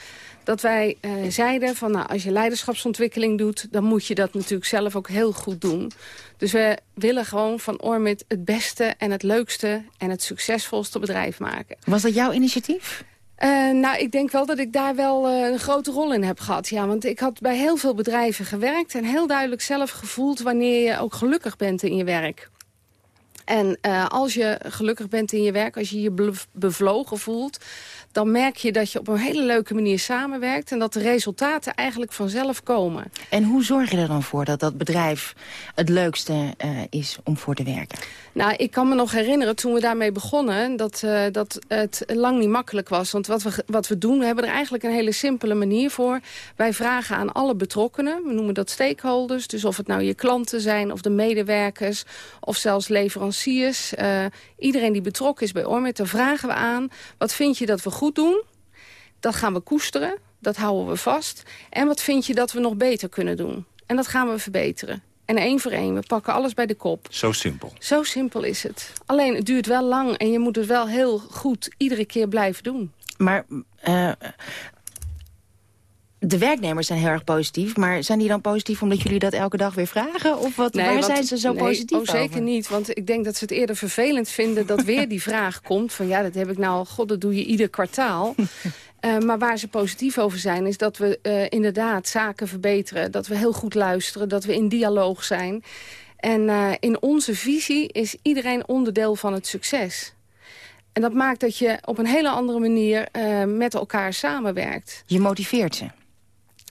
Speaker 17: dat wij uh, zeiden van nou, als je leiderschapsontwikkeling doet... dan moet je dat natuurlijk zelf ook heel goed doen. Dus we willen gewoon van Ormit het beste en het leukste en het succesvolste bedrijf maken.
Speaker 14: Was dat jouw initiatief?
Speaker 17: Uh, nou, ik denk wel dat ik daar wel uh, een grote rol in heb gehad. Ja, want ik had bij heel veel bedrijven gewerkt... en heel duidelijk zelf gevoeld wanneer je ook gelukkig bent in je werk. En uh, als je gelukkig bent in je werk, als je je bevlogen voelt dan merk je dat je op een hele leuke manier samenwerkt... en dat de resultaten eigenlijk vanzelf komen.
Speaker 14: En hoe zorg je er dan voor dat dat bedrijf het leukste uh, is om voor te werken?
Speaker 17: Nou, ik kan me nog herinneren toen we daarmee begonnen... dat, uh, dat het lang niet makkelijk was. Want wat we, wat we doen, we hebben er eigenlijk een hele simpele manier voor. Wij vragen aan alle betrokkenen, we noemen dat stakeholders... dus of het nou je klanten zijn of de medewerkers... of zelfs leveranciers, uh, iedereen die betrokken is bij Ormet... daar vragen we aan, wat vind je dat we goed doen. Dat gaan we koesteren, dat houden we vast. En wat vind je dat we nog beter kunnen doen? En dat gaan we verbeteren. En één voor één, we pakken alles bij de kop.
Speaker 15: Zo simpel.
Speaker 17: Zo simpel is het. Alleen, het duurt wel lang en je moet het wel heel goed iedere keer blijven doen.
Speaker 14: Maar uh, de werknemers zijn heel erg positief. Maar zijn die dan positief omdat jullie dat elke dag weer vragen? Of wat,
Speaker 17: nee,
Speaker 14: waar
Speaker 17: want,
Speaker 14: zijn ze zo
Speaker 17: nee,
Speaker 14: positief
Speaker 17: oh, zeker
Speaker 14: over?
Speaker 17: niet. Want ik denk dat ze het eerder vervelend vinden dat weer die *laughs* vraag komt. Van ja, dat heb ik nou al, god, dat doe je ieder kwartaal. Uh, *laughs* maar waar ze positief over zijn, is dat we uh, inderdaad zaken verbeteren. Dat we heel goed luisteren, dat we in dialoog zijn. En uh, in onze visie is iedereen onderdeel van het succes. En dat maakt dat je op een hele andere manier met elkaar samenwerkt.
Speaker 14: Je motiveert ze.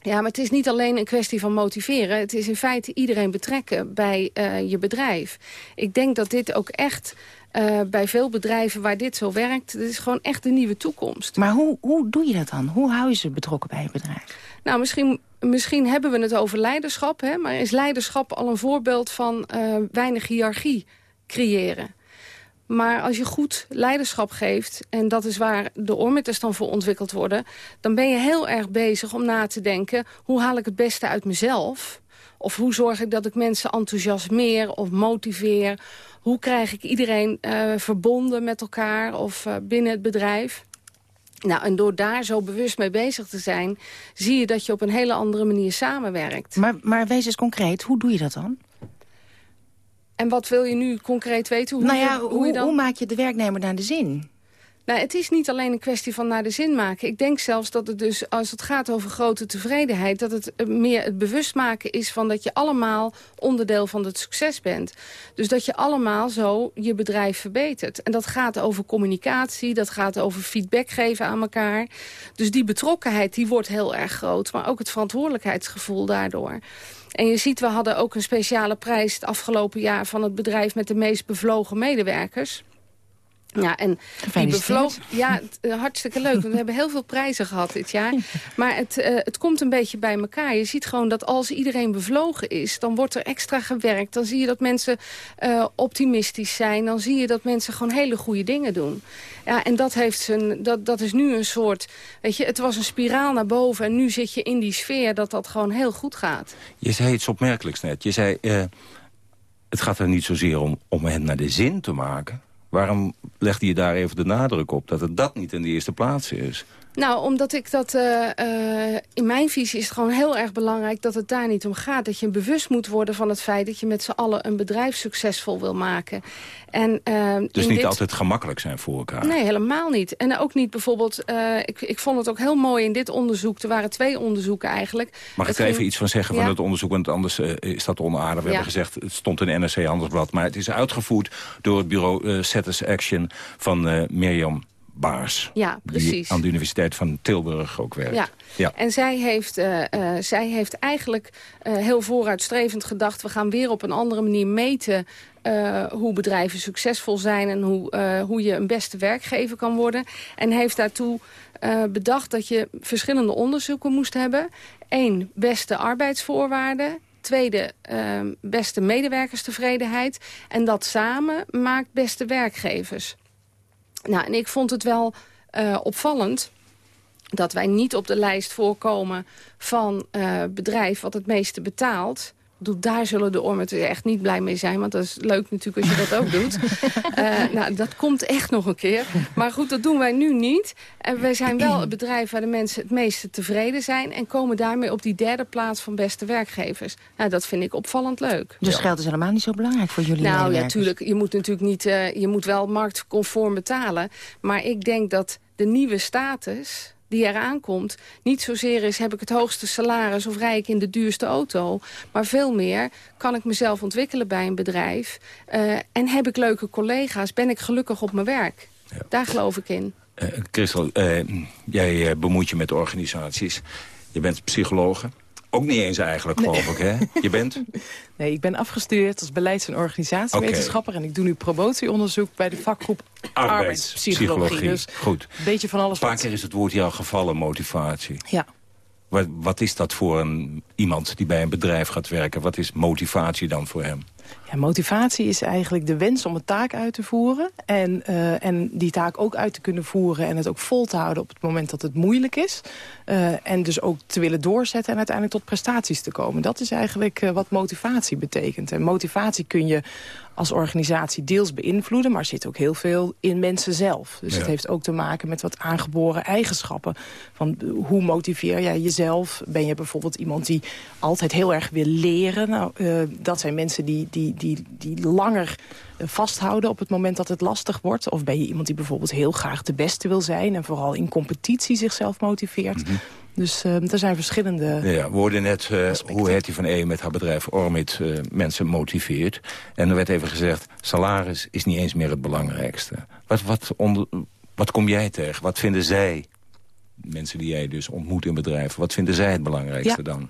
Speaker 17: Ja, maar het is niet alleen een kwestie van motiveren. Het is in feite iedereen betrekken bij uh, je bedrijf. Ik denk dat dit ook echt uh, bij veel bedrijven waar dit zo werkt... dit is gewoon echt de nieuwe toekomst.
Speaker 14: Maar hoe, hoe doe je dat dan? Hoe hou je ze betrokken bij je bedrijf?
Speaker 17: Nou, misschien, misschien hebben we het over leiderschap... Hè, maar is leiderschap al een voorbeeld van uh, weinig hiërarchie creëren? Maar als je goed leiderschap geeft, en dat is waar de oormitters dan voor ontwikkeld worden... dan ben je heel erg bezig om na te denken... hoe haal ik het beste uit mezelf? Of hoe zorg ik dat ik mensen enthousiasmeer of motiveer? Hoe krijg ik iedereen uh, verbonden met elkaar of uh, binnen het bedrijf? Nou, en door daar zo bewust mee bezig te zijn... zie je dat je op een hele andere manier samenwerkt.
Speaker 14: Maar, maar wees eens concreet, hoe doe je dat dan?
Speaker 17: En wat wil je nu concreet weten? Hoe
Speaker 14: nou ja,
Speaker 17: hoe,
Speaker 14: hoe,
Speaker 17: je dan...
Speaker 14: hoe maak je de werknemer naar de zin?
Speaker 17: Nou, het is niet alleen een kwestie van naar de zin maken. Ik denk zelfs dat het dus, als het gaat over grote tevredenheid... dat het meer het bewust maken is van dat je allemaal onderdeel van het succes bent. Dus dat je allemaal zo je bedrijf verbetert. En dat gaat over communicatie, dat gaat over feedback geven aan elkaar. Dus die betrokkenheid die wordt heel erg groot. Maar ook het verantwoordelijkheidsgevoel daardoor. En je ziet, we hadden ook een speciale prijs het afgelopen jaar... van het bedrijf met de meest bevlogen medewerkers. Ja, en die bevloog, ja, hartstikke leuk. Want we hebben heel veel prijzen gehad dit jaar. Maar het, uh, het komt een beetje bij elkaar. Je ziet gewoon dat als iedereen bevlogen is, dan wordt er extra gewerkt. Dan zie je dat mensen uh, optimistisch zijn. Dan zie je dat mensen gewoon hele goede dingen doen. Ja, en dat, heeft zijn, dat, dat is nu een soort... Weet je, het was een spiraal naar boven en nu zit je in die sfeer dat dat gewoon heel goed gaat.
Speaker 15: Je zei iets opmerkelijks net. Je zei, uh, het gaat er niet zozeer om, om hen naar de zin te maken... Waarom legde je daar even de nadruk op dat het dat niet in de eerste plaats is?
Speaker 17: Nou, omdat ik dat... eh, eh, in mijn visie is het gewoon heel erg belangrijk dat het daar niet om gaat. Dat je bewust moet worden van het feit dat je met z'n allen een bedrijf succesvol wil maken. En, eh,
Speaker 15: Dus niet
Speaker 17: dit-
Speaker 15: altijd gemakkelijk zijn voor elkaar.
Speaker 17: Nee, helemaal niet. En ook niet bijvoorbeeld... eh, ik, ik vond het ook heel mooi in dit onderzoek. Er waren twee onderzoeken eigenlijk.
Speaker 15: Mag ik er even iets van zeggen van het onderzoek? Want anders is dat onaardig. We
Speaker 17: Ja.
Speaker 15: hebben gezegd, het stond in NRC Handelsblad. Maar het is uitgevoerd door het bureau Setters Action van Mirjam Baars.
Speaker 17: Ja,
Speaker 15: Die
Speaker 17: precies.
Speaker 15: aan de Universiteit van Tilburg ook werkt.
Speaker 17: Ja.
Speaker 15: ja.
Speaker 17: En zij heeft, eh, eh, zij heeft eigenlijk eh, heel vooruitstrevend gedacht... we gaan weer op een andere manier meten hoe bedrijven succesvol zijn... en hoe, hoe je een beste werkgever kan worden. En heeft daartoe bedacht dat je verschillende onderzoeken moest hebben. Eén, beste arbeidsvoorwaarden. Tweede, beste medewerkerstevredenheid. En dat samen maakt beste werkgevers. Nou, en ik vond het wel eh, opvallend dat wij niet op de lijst voorkomen van eh bedrijf wat het meeste betaalt. Bedoel, Daar zullen de Ormet echt niet blij mee zijn. Want dat is leuk natuurlijk als je dat ook doet. *laughs* Eh, nou, dat komt echt nog een keer. Maar goed, dat doen wij nu niet. En wij zijn wel het bedrijf waar de mensen het meeste tevreden zijn. En komen daarmee op die derde plaats van beste werkgevers. Nou, dat vind ik opvallend leuk.
Speaker 14: Dus geld is helemaal niet zo belangrijk voor jullie
Speaker 17: Nou ja, tuurlijk. Je moet natuurlijk niet, eh, je moet wel marktconform betalen. Maar ik denk dat de nieuwe status die eraan komt... niet zozeer is, heb ik het hoogste salaris of rij ik in de duurste auto. Maar veel meer, kan ik mezelf ontwikkelen bij een bedrijf... eh, en heb ik leuke collega's, ben ik gelukkig op mijn werk. Daar geloof ik in.
Speaker 15: Eh, Christel, eh, jij bemoeit je met organisaties. Je bent psychologe. Ook niet eens eigenlijk, geloof ik, hè? Je bent? *laughs*
Speaker 18: Nee, ik ben afgestudeerd als beleids- en organisatiewetenschapper... en ik doe nu promotieonderzoek bij de vakgroep arbeidspsychologie.
Speaker 15: Arbeidspsychologie.
Speaker 18: Dus
Speaker 15: Goed.
Speaker 18: een beetje van alles
Speaker 15: Een paar
Speaker 18: wat...
Speaker 15: keer is het woord al gevallen, motivatie.
Speaker 18: Ja.
Speaker 15: Wat, wat is dat voor een, iemand die bij een bedrijf gaat werken? Wat is motivatie dan voor hem?
Speaker 18: Ja, motivatie is eigenlijk de wens om een taak uit te voeren. En, eh, en die taak ook uit te kunnen voeren en het ook vol te houden op het moment dat het moeilijk is. Eh, en dus ook te willen doorzetten en uiteindelijk tot prestaties te komen. Dat is eigenlijk eh, wat motivatie betekent. En motivatie kun je als organisatie deels beïnvloeden... maar zit ook heel veel in mensen zelf. Dus
Speaker 20: Ja.
Speaker 18: het heeft ook te maken met wat aangeboren eigenschappen. Van hoe motiveer jij jezelf? Ben je bijvoorbeeld iemand die altijd heel erg wil leren? Nou, dat zijn mensen die, die, die, die langer eh, vasthouden op het moment dat het lastig wordt. Of ben je iemand die bijvoorbeeld heel graag de beste wil zijn... en vooral in competitie zichzelf motiveert. Dus eh, er zijn verschillende...
Speaker 15: Ja, we hoorden net eh, hoe Hetty van E met haar bedrijf Ormit eh, mensen motiveert. En er werd even gezegd, salaris is niet eens meer het belangrijkste. Wat, wat, onder, wat kom jij tegen? Wat vinden zij, mensen die jij dus ontmoet in bedrijven... wat vinden zij het belangrijkste
Speaker 18: Ja.
Speaker 15: dan?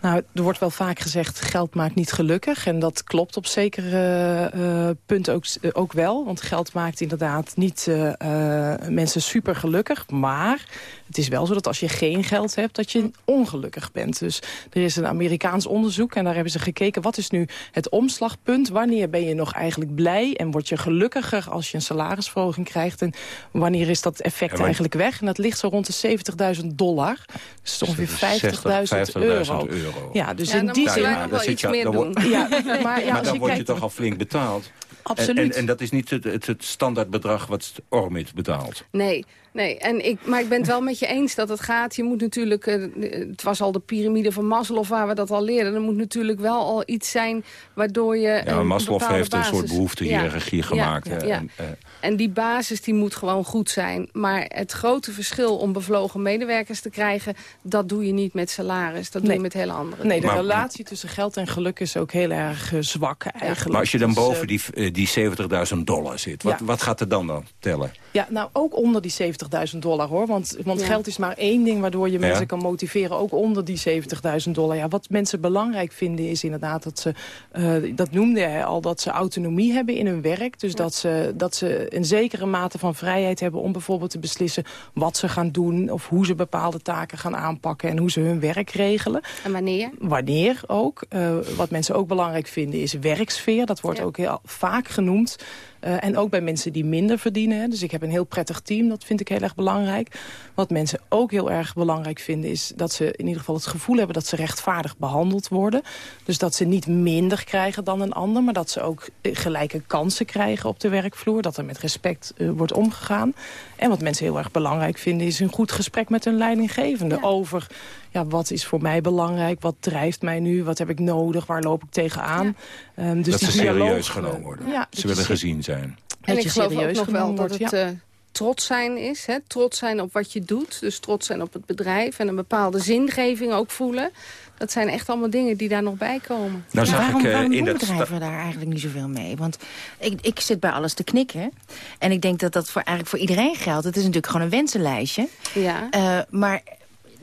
Speaker 18: Nou, er wordt wel vaak gezegd, geld maakt niet gelukkig. En dat klopt op zekere eh, punten ook, eh, ook wel. Want geld maakt inderdaad niet eh, mensen super gelukkig. Maar het is wel zo dat als je geen geld hebt, dat je ongelukkig bent. Dus er is een Amerikaans onderzoek en daar hebben ze gekeken... wat is nu het omslagpunt? Wanneer ben je nog eigenlijk blij? En word je gelukkiger als je een salarisverhoging krijgt? En wanneer is dat effect
Speaker 15: Ja,
Speaker 18: eigenlijk weg? En dat ligt zo rond de 70.000 dollar. Dus ongeveer 50.000 euro.
Speaker 15: euro.
Speaker 18: Ja, dus
Speaker 17: Ja,
Speaker 18: in
Speaker 17: dan
Speaker 18: die zin...
Speaker 17: wel iets meer
Speaker 15: dan
Speaker 17: doen.
Speaker 18: Ja, *laughs* maar ja,
Speaker 15: dan
Speaker 18: je
Speaker 15: word je toch al flink betaald.
Speaker 18: Absoluut.
Speaker 15: En, en, en dat is niet het, het, het standaardbedrag wat Ormit betaalt.
Speaker 17: Nee, nee. En ik, maar ik ben het wel met je eens dat het gaat. Je moet natuurlijk, eh, het was al de piramide van Maslow waar we dat al leren. Er moet natuurlijk wel al iets zijn waardoor je
Speaker 15: Ja,
Speaker 17: een
Speaker 15: Maslow heeft een soort
Speaker 17: basis-
Speaker 15: behoeftehiërarchie
Speaker 17: Ja,
Speaker 15: gemaakt.
Speaker 17: Ja,
Speaker 15: hè.
Speaker 17: ja.
Speaker 15: En, eh,
Speaker 17: En die basis die moet gewoon goed zijn. Maar het grote verschil om bevlogen medewerkers te krijgen... dat doe je niet met salaris. Dat doe je met hele andere
Speaker 18: Nee, de relatie tussen geld en geluk is ook heel erg eh, zwak eigenlijk.
Speaker 15: maar als je dan
Speaker 18: Dus,
Speaker 15: boven die, die 70.000 dollar zit, wat,
Speaker 18: Ja.
Speaker 15: wat gaat er dan dan tellen?
Speaker 18: Ja, nou ook onder die 70.000 dollar hoor. Want, want
Speaker 17: Ja.
Speaker 18: geld is maar één ding waardoor je mensen
Speaker 15: Ja.
Speaker 18: kan motiveren. Ook onder die 70.000 dollar. Ja, wat mensen belangrijk vinden is inderdaad dat ze, eh, dat noemde hij al, dat ze autonomie hebben in hun werk. Dus dat, ze, dat ze een zekere mate van vrijheid hebben om bijvoorbeeld te beslissen wat ze gaan doen. Of hoe ze bepaalde taken gaan aanpakken en hoe ze hun werk regelen.
Speaker 17: En wanneer?
Speaker 18: Wanneer ook. Eh, wat mensen ook belangrijk vinden is werksfeer. Dat wordt ook heel vaak genoemd. Eh, en ook bij mensen die minder verdienen. Dus ik heb een heel prettig team, dat vind ik heel erg belangrijk. Wat mensen ook heel erg belangrijk vinden... is dat ze in ieder geval het gevoel hebben dat ze rechtvaardig behandeld worden. Dus dat ze niet minder krijgen dan een ander... maar dat ze ook eh, gelijke kansen krijgen op de werkvloer. Dat er met respect uh, wordt omgegaan. En wat mensen heel erg belangrijk vinden... is een goed gesprek met hun leidinggevende over... Ja, wat is voor mij belangrijk, wat drijft mij nu, wat heb ik nodig, waar loop ik tegenaan.
Speaker 15: Ja. Um, dus dat ze serieus genomen worden. Ja, ze willen gezien zijn.
Speaker 17: En ik geloof ook nog wel dat het... Uh, trots zijn is. Hè? Trots zijn op wat je doet. Dus trots zijn op het bedrijf. En een bepaalde zingeving ook voelen. Dat zijn echt allemaal dingen die daar nog bij komen.
Speaker 14: Nou, zag waarom, ik, uh, waarom in doen bedrijven daar eigenlijk niet zoveel mee? Want ik, ik zit bij alles te knikken. En ik denk dat dat voor, eigenlijk voor iedereen geldt. Het is natuurlijk gewoon een wensenlijstje.
Speaker 17: Ja.
Speaker 14: Uh, maar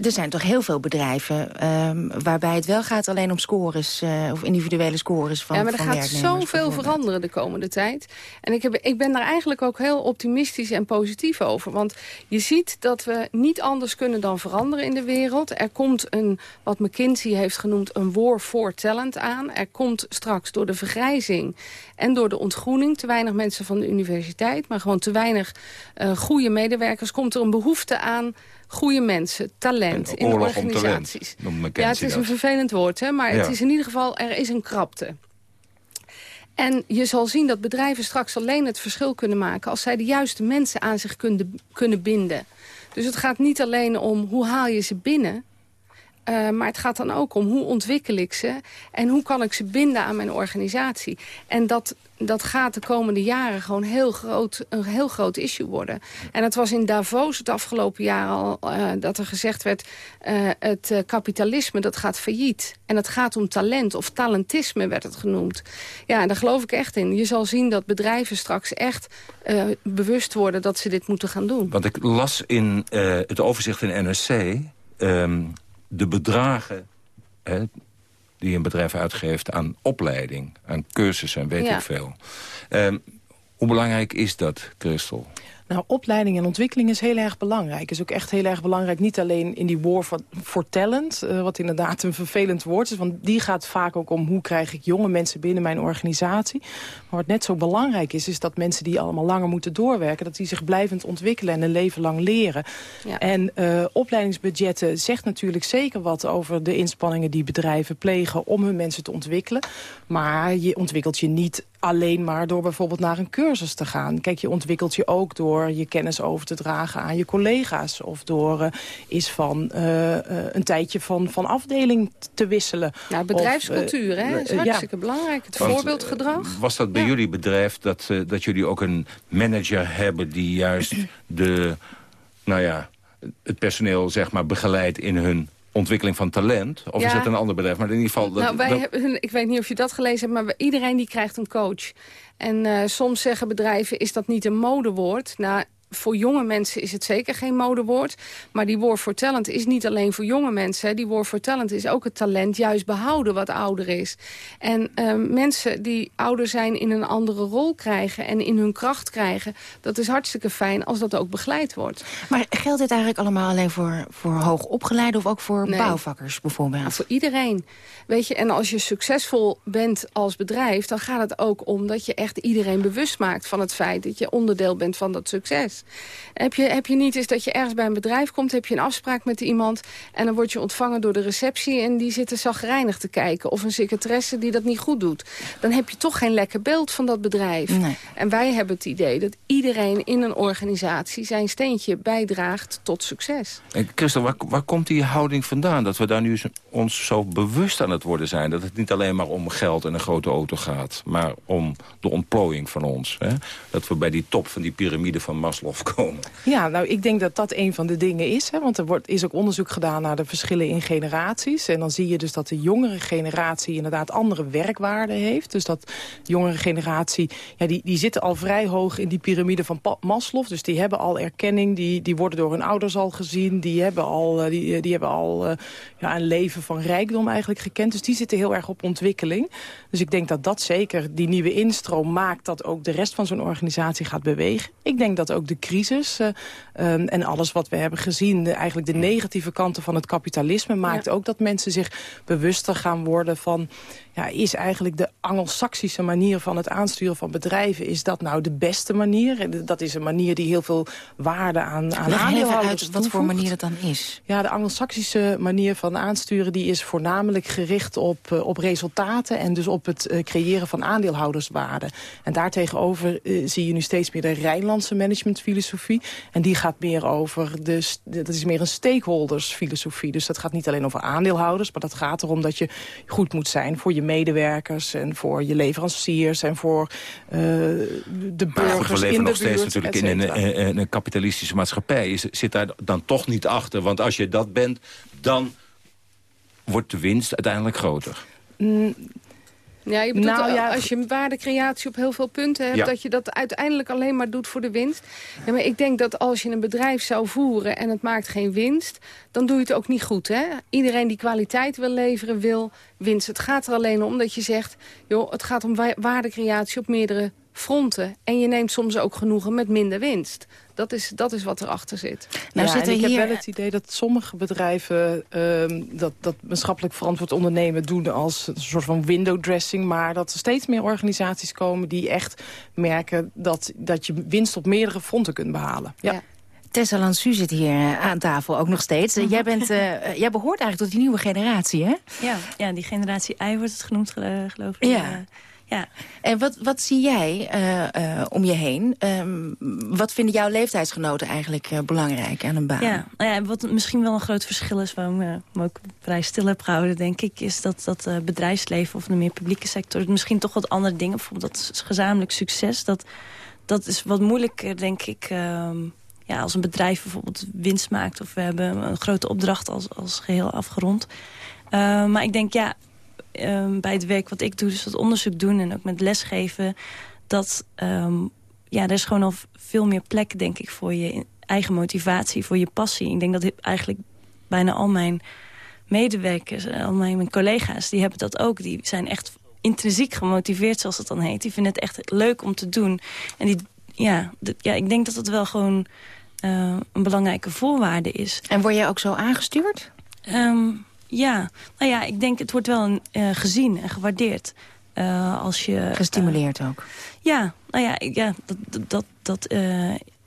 Speaker 14: er zijn toch heel veel bedrijven um, waarbij het wel gaat alleen om scores... Uh, of individuele scores van
Speaker 17: Ja, maar er gaat zoveel veranderen de komende tijd. En ik, heb, ik ben daar eigenlijk ook heel optimistisch en positief over. Want je ziet dat we niet anders kunnen dan veranderen in de wereld. Er komt een, wat McKinsey heeft genoemd, een war for talent aan. Er komt straks door de vergrijzing en door de ontgroening... te weinig mensen van de universiteit, maar gewoon te weinig uh, goede medewerkers... komt er een behoefte aan goede mensen, talent in organisaties.
Speaker 15: Talent,
Speaker 17: ja, het is een vervelend woord, hè, maar ja. het is in ieder geval, er is een krapte. En je zal zien dat bedrijven straks alleen het verschil kunnen maken... als zij de juiste mensen aan zich kunnen, kunnen binden. Dus het gaat niet alleen om hoe haal je ze binnen... Uh, maar het gaat dan ook om hoe ontwikkel ik ze... en hoe kan ik ze binden aan mijn organisatie. En dat, dat gaat de komende jaren gewoon heel groot, een heel groot issue worden. En het was in Davos het afgelopen jaar al uh, dat er gezegd werd... Uh, het uh, kapitalisme dat gaat failliet. En het gaat om talent, of talentisme werd het genoemd. Ja, en daar geloof ik echt in. Je zal zien dat bedrijven straks echt bewust worden... dat ze dit moeten gaan doen.
Speaker 15: Want ik las in het overzicht in NRC... Um, de bedragen die een bedrijf uitgeeft aan opleiding, aan cursussen en weet
Speaker 17: ja.
Speaker 15: ik veel. Um, hoe belangrijk is dat, Christel?
Speaker 18: Nou, opleiding en ontwikkeling is heel erg belangrijk. Is ook echt heel erg belangrijk, niet alleen in die war for, for talent... Uh, wat inderdaad een vervelend woord is, want die gaat vaak ook om... hoe krijg ik jonge mensen binnen mijn organisatie. Maar wat net zo belangrijk is, is dat mensen die allemaal langer moeten doorwerken... dat die zich blijvend ontwikkelen en een leven lang leren.
Speaker 17: Ja.
Speaker 18: En uh, opleidingsbudgetten zegt natuurlijk zeker wat over de inspanningen die bedrijven plegen... om hun mensen te ontwikkelen. Maar je ontwikkelt je niet alleen maar door bijvoorbeeld naar een cursus te gaan. Kijk, je ontwikkelt je ook door je kennis over te dragen aan je collega's. Of door uh, is van uh, uh, een tijdje van, van afdeling te wisselen.
Speaker 17: Nou, bedrijfscultuur,
Speaker 18: of,
Speaker 17: hè, is hartstikke ja. belangrijk. Het
Speaker 15: Want,
Speaker 17: voorbeeldgedrag.
Speaker 15: Was dat bij ja. jullie bedrijf dat, dat jullie ook een manager hebben... die juist de, nou ja, het personeel zeg maar, begeleidt in hun ontwikkeling van talent? Of
Speaker 17: Ja.
Speaker 15: is het een ander bedrijf? Maar in ieder geval... Dat,
Speaker 17: nou, wij
Speaker 15: dat-
Speaker 17: hebben, ik weet niet of je dat gelezen hebt, maar iedereen die krijgt een coach. En eh, soms zeggen bedrijven, is dat niet een modewoord? Nou, voor jonge mensen is het zeker geen modewoord. Maar die war for talent is niet alleen voor jonge mensen. Die war for talent is ook het talent juist behouden wat ouder is. En eh, mensen die ouder zijn in een andere rol krijgen... en in hun kracht krijgen, dat is hartstikke fijn als dat ook begeleid wordt.
Speaker 14: Maar geldt dit eigenlijk allemaal alleen voor, voor hoogopgeleiden... of ook voor
Speaker 17: Nee.
Speaker 14: bouwvakkers bijvoorbeeld?
Speaker 17: Voor iedereen. Weet je, en als je succesvol bent als bedrijf... dan gaat het ook om dat je echt iedereen bewust maakt van het feit... dat je onderdeel bent van dat succes. Heb je, heb je niet eens dat je ergens bij een bedrijf komt... heb je een afspraak met iemand... en dan word je ontvangen door de receptie... en die zitten zagrijnig te kijken. Of een secretaresse die dat niet goed doet. Dan heb je toch geen lekker beeld van dat bedrijf.
Speaker 14: Nee.
Speaker 17: En wij hebben het idee dat iedereen in een organisatie... zijn steentje bijdraagt tot succes.
Speaker 15: En Christel, waar, waar komt die houding vandaan? Dat we daar nu zo- ons zo bewust aan het worden zijn. Dat het niet alleen maar om geld en een grote auto gaat. Maar om de ontplooiing van ons. Hè? Dat we bij die top van die piramide van Maslow
Speaker 18: Ja, nou, ik denk dat dat een van de dingen is. Hè, want er wordt, is ook onderzoek gedaan naar de verschillen in generaties. En dan zie je dus dat de jongere generatie inderdaad andere werkwaarden heeft. Dus dat jongere generatie, ja, die, die zitten al vrij hoog in die piramide van Maslow. Dus die hebben al erkenning, die, die worden door hun ouders al gezien. Die hebben al, eh, die, die hebben al eh, ja, een leven van rijkdom eigenlijk gekend. Dus die zitten heel erg op ontwikkeling. Dus ik denk dat dat zeker, die nieuwe instroom maakt... dat ook de rest van zo'n organisatie gaat bewegen. Ik denk dat ook de de crisis uh, um, en alles wat we hebben gezien... De, eigenlijk de negatieve kanten van het kapitalisme... maakt ook dat mensen zich bewuster gaan worden van... Ja, is eigenlijk de Angelsaksische manier van het aansturen van bedrijven... is dat nou de beste manier? Dat is een manier die heel veel waarde aan, aan aandeelhouders uit
Speaker 14: wat voor manier het dan is.
Speaker 18: Ja, de Angelsaksische manier van aansturen... die is voornamelijk gericht op, uh, op resultaten... en dus op het uh, creëren van aandeelhouderswaarde. En daartegenover uh, zie je nu steeds meer de Rijnlandse managementfilosofie. En die gaat meer over, de, dat is meer een stakeholdersfilosofie. Dus dat gaat niet alleen over aandeelhouders... maar dat gaat erom dat je goed moet zijn voor je medewerkers... en voor je leveranciers en voor uh, de burgers
Speaker 15: goed, we leven
Speaker 18: in
Speaker 15: nog
Speaker 18: de
Speaker 15: steeds
Speaker 18: buurt,
Speaker 15: natuurlijk in een, een, een, kapitalistische maatschappij. Is, zit daar dan toch niet achter? Want als je dat bent, dan wordt de winst uiteindelijk groter.
Speaker 18: Mm,
Speaker 17: Ja, je bedoelt
Speaker 18: Nou, ja,
Speaker 17: als je waardecreatie op heel veel punten hebt...
Speaker 15: Ja.
Speaker 17: dat je dat uiteindelijk alleen maar doet voor de winst. Ja, maar ik denk dat als je een bedrijf zou voeren en het maakt geen winst... dan doe je het ook niet goed. Hè? Iedereen die kwaliteit wil leveren, wil winst. Het gaat er alleen om dat je zegt... joh, het gaat om wa- waardecreatie op meerdere fronten. En je neemt soms ook genoegen met minder winst. Dat is, dat is wat erachter zit.
Speaker 18: Nou, ja, ik heb wel het idee dat sommige bedrijven ehm, dat, dat maatschappelijk verantwoord ondernemen doen als een soort van window dressing. Maar dat er steeds meer organisaties komen die echt merken dat, dat je winst op meerdere fronten kunt behalen. Ja.
Speaker 14: Tessa Lansu zit hier eh, aan tafel ook nog steeds. Eh, jij, bent, eh, jij behoort eigenlijk tot die nieuwe generatie, hè?
Speaker 16: Ja, ja die generatie I wordt het genoemd, gel- geloof ik.
Speaker 14: Ja.
Speaker 16: Ja.
Speaker 14: En wat, wat zie jij eh, eh, om je heen? Ehm, wat vinden jouw leeftijdsgenoten eigenlijk eh, belangrijk aan een baan?
Speaker 16: Ja, nou ja, wat misschien wel een groot verschil is... waarom ik me ook vrij stil heb gehouden, denk ik... is dat dat bedrijfsleven of de meer publieke sector... misschien toch wat andere dingen, bijvoorbeeld dat gezamenlijk succes... dat, dat is wat moeilijker, denk ik... ehm, ja, als een bedrijf bijvoorbeeld winst maakt... of we hebben een grote opdracht als, als geheel afgerond. Eh, maar ik denk, ja, ehm, bij het werk wat ik doe... dus dat onderzoek doen en ook met lesgeven... dat ehm, ja, er is gewoon al veel meer plek, denk ik, voor je eigen motivatie, voor je passie. Ik denk dat eigenlijk bijna al mijn medewerkers, al mijn, mijn collega's, die hebben dat ook. Die zijn echt intrinsiek gemotiveerd, zoals het dan heet. Die vinden het echt leuk om te doen. En die, ja, ja ik denk dat het wel gewoon eh, een belangrijke voorwaarde is.
Speaker 14: En word jij ook zo aangestuurd?
Speaker 16: Ehm, ja, nou ja, ik denk het wordt wel een, eh, gezien en gewaardeerd. eh, als je,
Speaker 14: Gestimuleerd ook.
Speaker 16: ja, nou ja, ja dat, dat, dat, eh,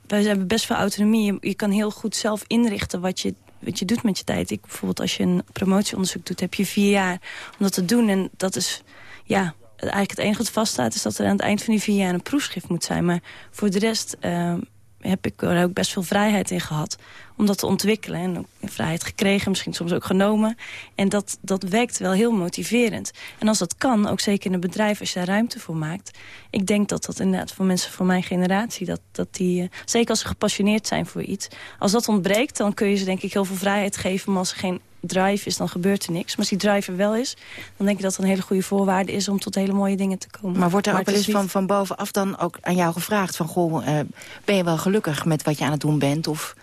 Speaker 16: wij hebben best veel autonomie. Je, je kan heel goed zelf inrichten wat je, wat je doet met je tijd. Ik, bijvoorbeeld als je een promotieonderzoek doet, heb je vier jaar om dat te doen. En dat is, ja, eigenlijk het enige wat vaststaat... is dat er aan het eind van die vier jaar een proefschrift moet zijn. Maar voor de rest eh, heb ik er ook best veel vrijheid in gehad om dat te ontwikkelen. En ook vrijheid gekregen, misschien soms ook genomen. En dat, dat werkt wel heel motiverend. En als dat kan, ook zeker in een bedrijf, als je daar ruimte voor maakt... ik denk dat dat inderdaad voor mensen van mijn generatie... dat, dat die, eh, zeker als ze gepassioneerd zijn voor iets... als dat ontbreekt, dan kun je ze denk ik heel veel vrijheid geven... maar als er geen drive is, dan gebeurt er niks. Maar als die drive er wel is, dan denk ik dat het een hele goede voorwaarde is... om tot hele mooie dingen te komen.
Speaker 14: Maar wordt er ook wel eens van, van bovenaf dan ook aan jou gevraagd... van, goh, eh, ben je wel gelukkig met wat je aan het doen bent? Of...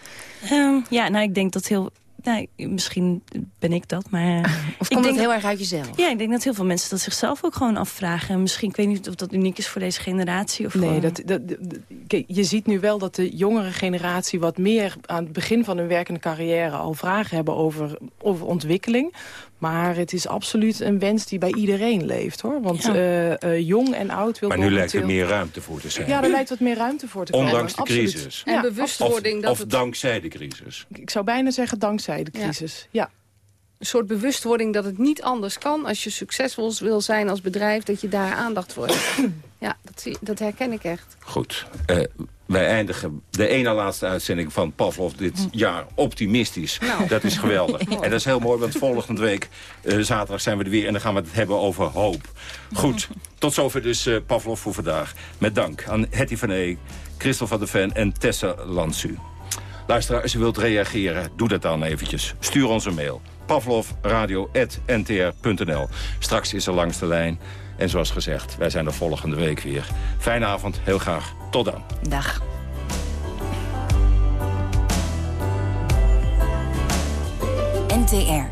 Speaker 16: Ehm, ja, nou, ik denk dat heel... Nou, misschien ben ik dat, maar... *laughs*
Speaker 14: Of
Speaker 16: ik
Speaker 14: komt
Speaker 16: denk
Speaker 14: het heel erg uit jezelf?
Speaker 16: Ja, ik denk dat heel veel mensen dat zichzelf ook gewoon afvragen. En misschien, ik weet niet of dat uniek is voor deze generatie. Of
Speaker 18: Nee,
Speaker 16: gewoon-
Speaker 18: dat, dat, kijk, je ziet nu wel dat de jongere generatie wat meer aan het begin van hun werkende carrière al vragen hebben over, over ontwikkeling. Maar het is absoluut een wens die bij iedereen leeft, hoor. Want
Speaker 15: Ja.
Speaker 18: eh, eh, jong en oud wil
Speaker 15: Maar nu lijkt er meer ruimte voor te zijn.
Speaker 18: Ja, er lijkt wat meer ruimte voor te komen.
Speaker 15: Ondanks de
Speaker 18: absoluut.
Speaker 15: crisis.
Speaker 17: En
Speaker 18: Ja,
Speaker 17: bewustwording
Speaker 15: of,
Speaker 17: dat
Speaker 15: of
Speaker 17: het-
Speaker 15: dankzij de crisis.
Speaker 18: Ik zou bijna zeggen dankzij de crisis. Ja.
Speaker 17: Een soort bewustwording dat het niet anders kan... als je succesvol wil zijn als bedrijf, dat je daar aandacht voor hebt. *coughs* ja, dat, zie, dat herken ik echt.
Speaker 15: Goed. Eh, wij eindigen de ene laatste uitzending van Pavlov dit jaar optimistisch.
Speaker 17: Nou.
Speaker 15: Dat is geweldig. *laughs* En dat is heel mooi, want volgende week, eh, zaterdag, zijn we er weer... en dan gaan we het hebben over hoop. Goed, *laughs* tot zover dus eh, Pavlov voor vandaag. Met dank aan Hetty van E, Christel van der Ven en Tessa Lansu. Luisteraar, als u wilt reageren, doe dat dan eventjes. Stuur ons een mail. pavlovradio.ntr.nl Straks is er langs de lijn. En zoals gezegd, wij zijn er volgende week weer. Fijne avond, heel graag. Tot dan.
Speaker 14: Dag.
Speaker 12: NTR.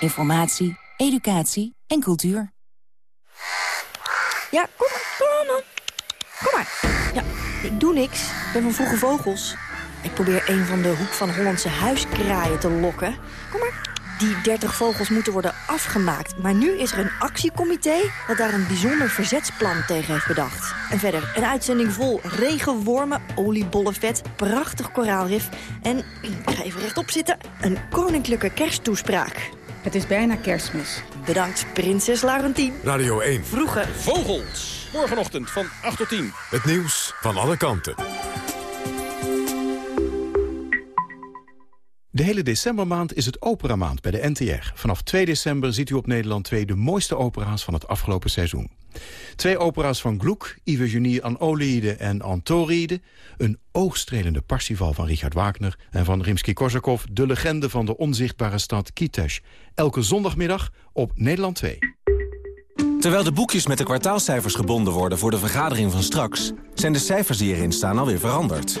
Speaker 12: Informatie, educatie en cultuur.
Speaker 14: Ja, kom maar, kom maar. Kom maar. Ja, ik
Speaker 20: Ik doe niks. Ik ben van Vroege Vogels. Ik probeer een van de Hoek van Hollandse huiskraaien te lokken. Kom maar. Die 30 vogels moeten worden afgemaakt. Maar nu is er een actiecomité dat daar een bijzonder verzetsplan tegen heeft bedacht. En verder een uitzending vol regenwormen, oliebollenvet, prachtig koraalrif... en, ik ga even rechtop zitten, een koninklijke kersttoespraak.
Speaker 21: Het is bijna kerstmis.
Speaker 20: Bedankt, prinses Laurentien.
Speaker 1: Radio 1.
Speaker 20: Vroege
Speaker 22: Vogels. Morgenochtend van 8 tot 10.
Speaker 1: Het nieuws van alle kanten.
Speaker 23: De hele decembermaand is het operamaand bij de NTR. Vanaf 2 december ziet u op Nederland 2 de mooiste opera's van het afgelopen seizoen. Twee opera's van Gluck, Iphigenie aan Oliede en Antoride. Een oogstrelende parsifal van Richard Wagner. En van Rimsky-Korsakov, de legende van de onzichtbare stad Kitesh. Elke zondagmiddag op Nederland 2.
Speaker 24: Terwijl de boekjes met de kwartaalcijfers gebonden worden voor de vergadering van straks... zijn de cijfers die erin staan alweer veranderd.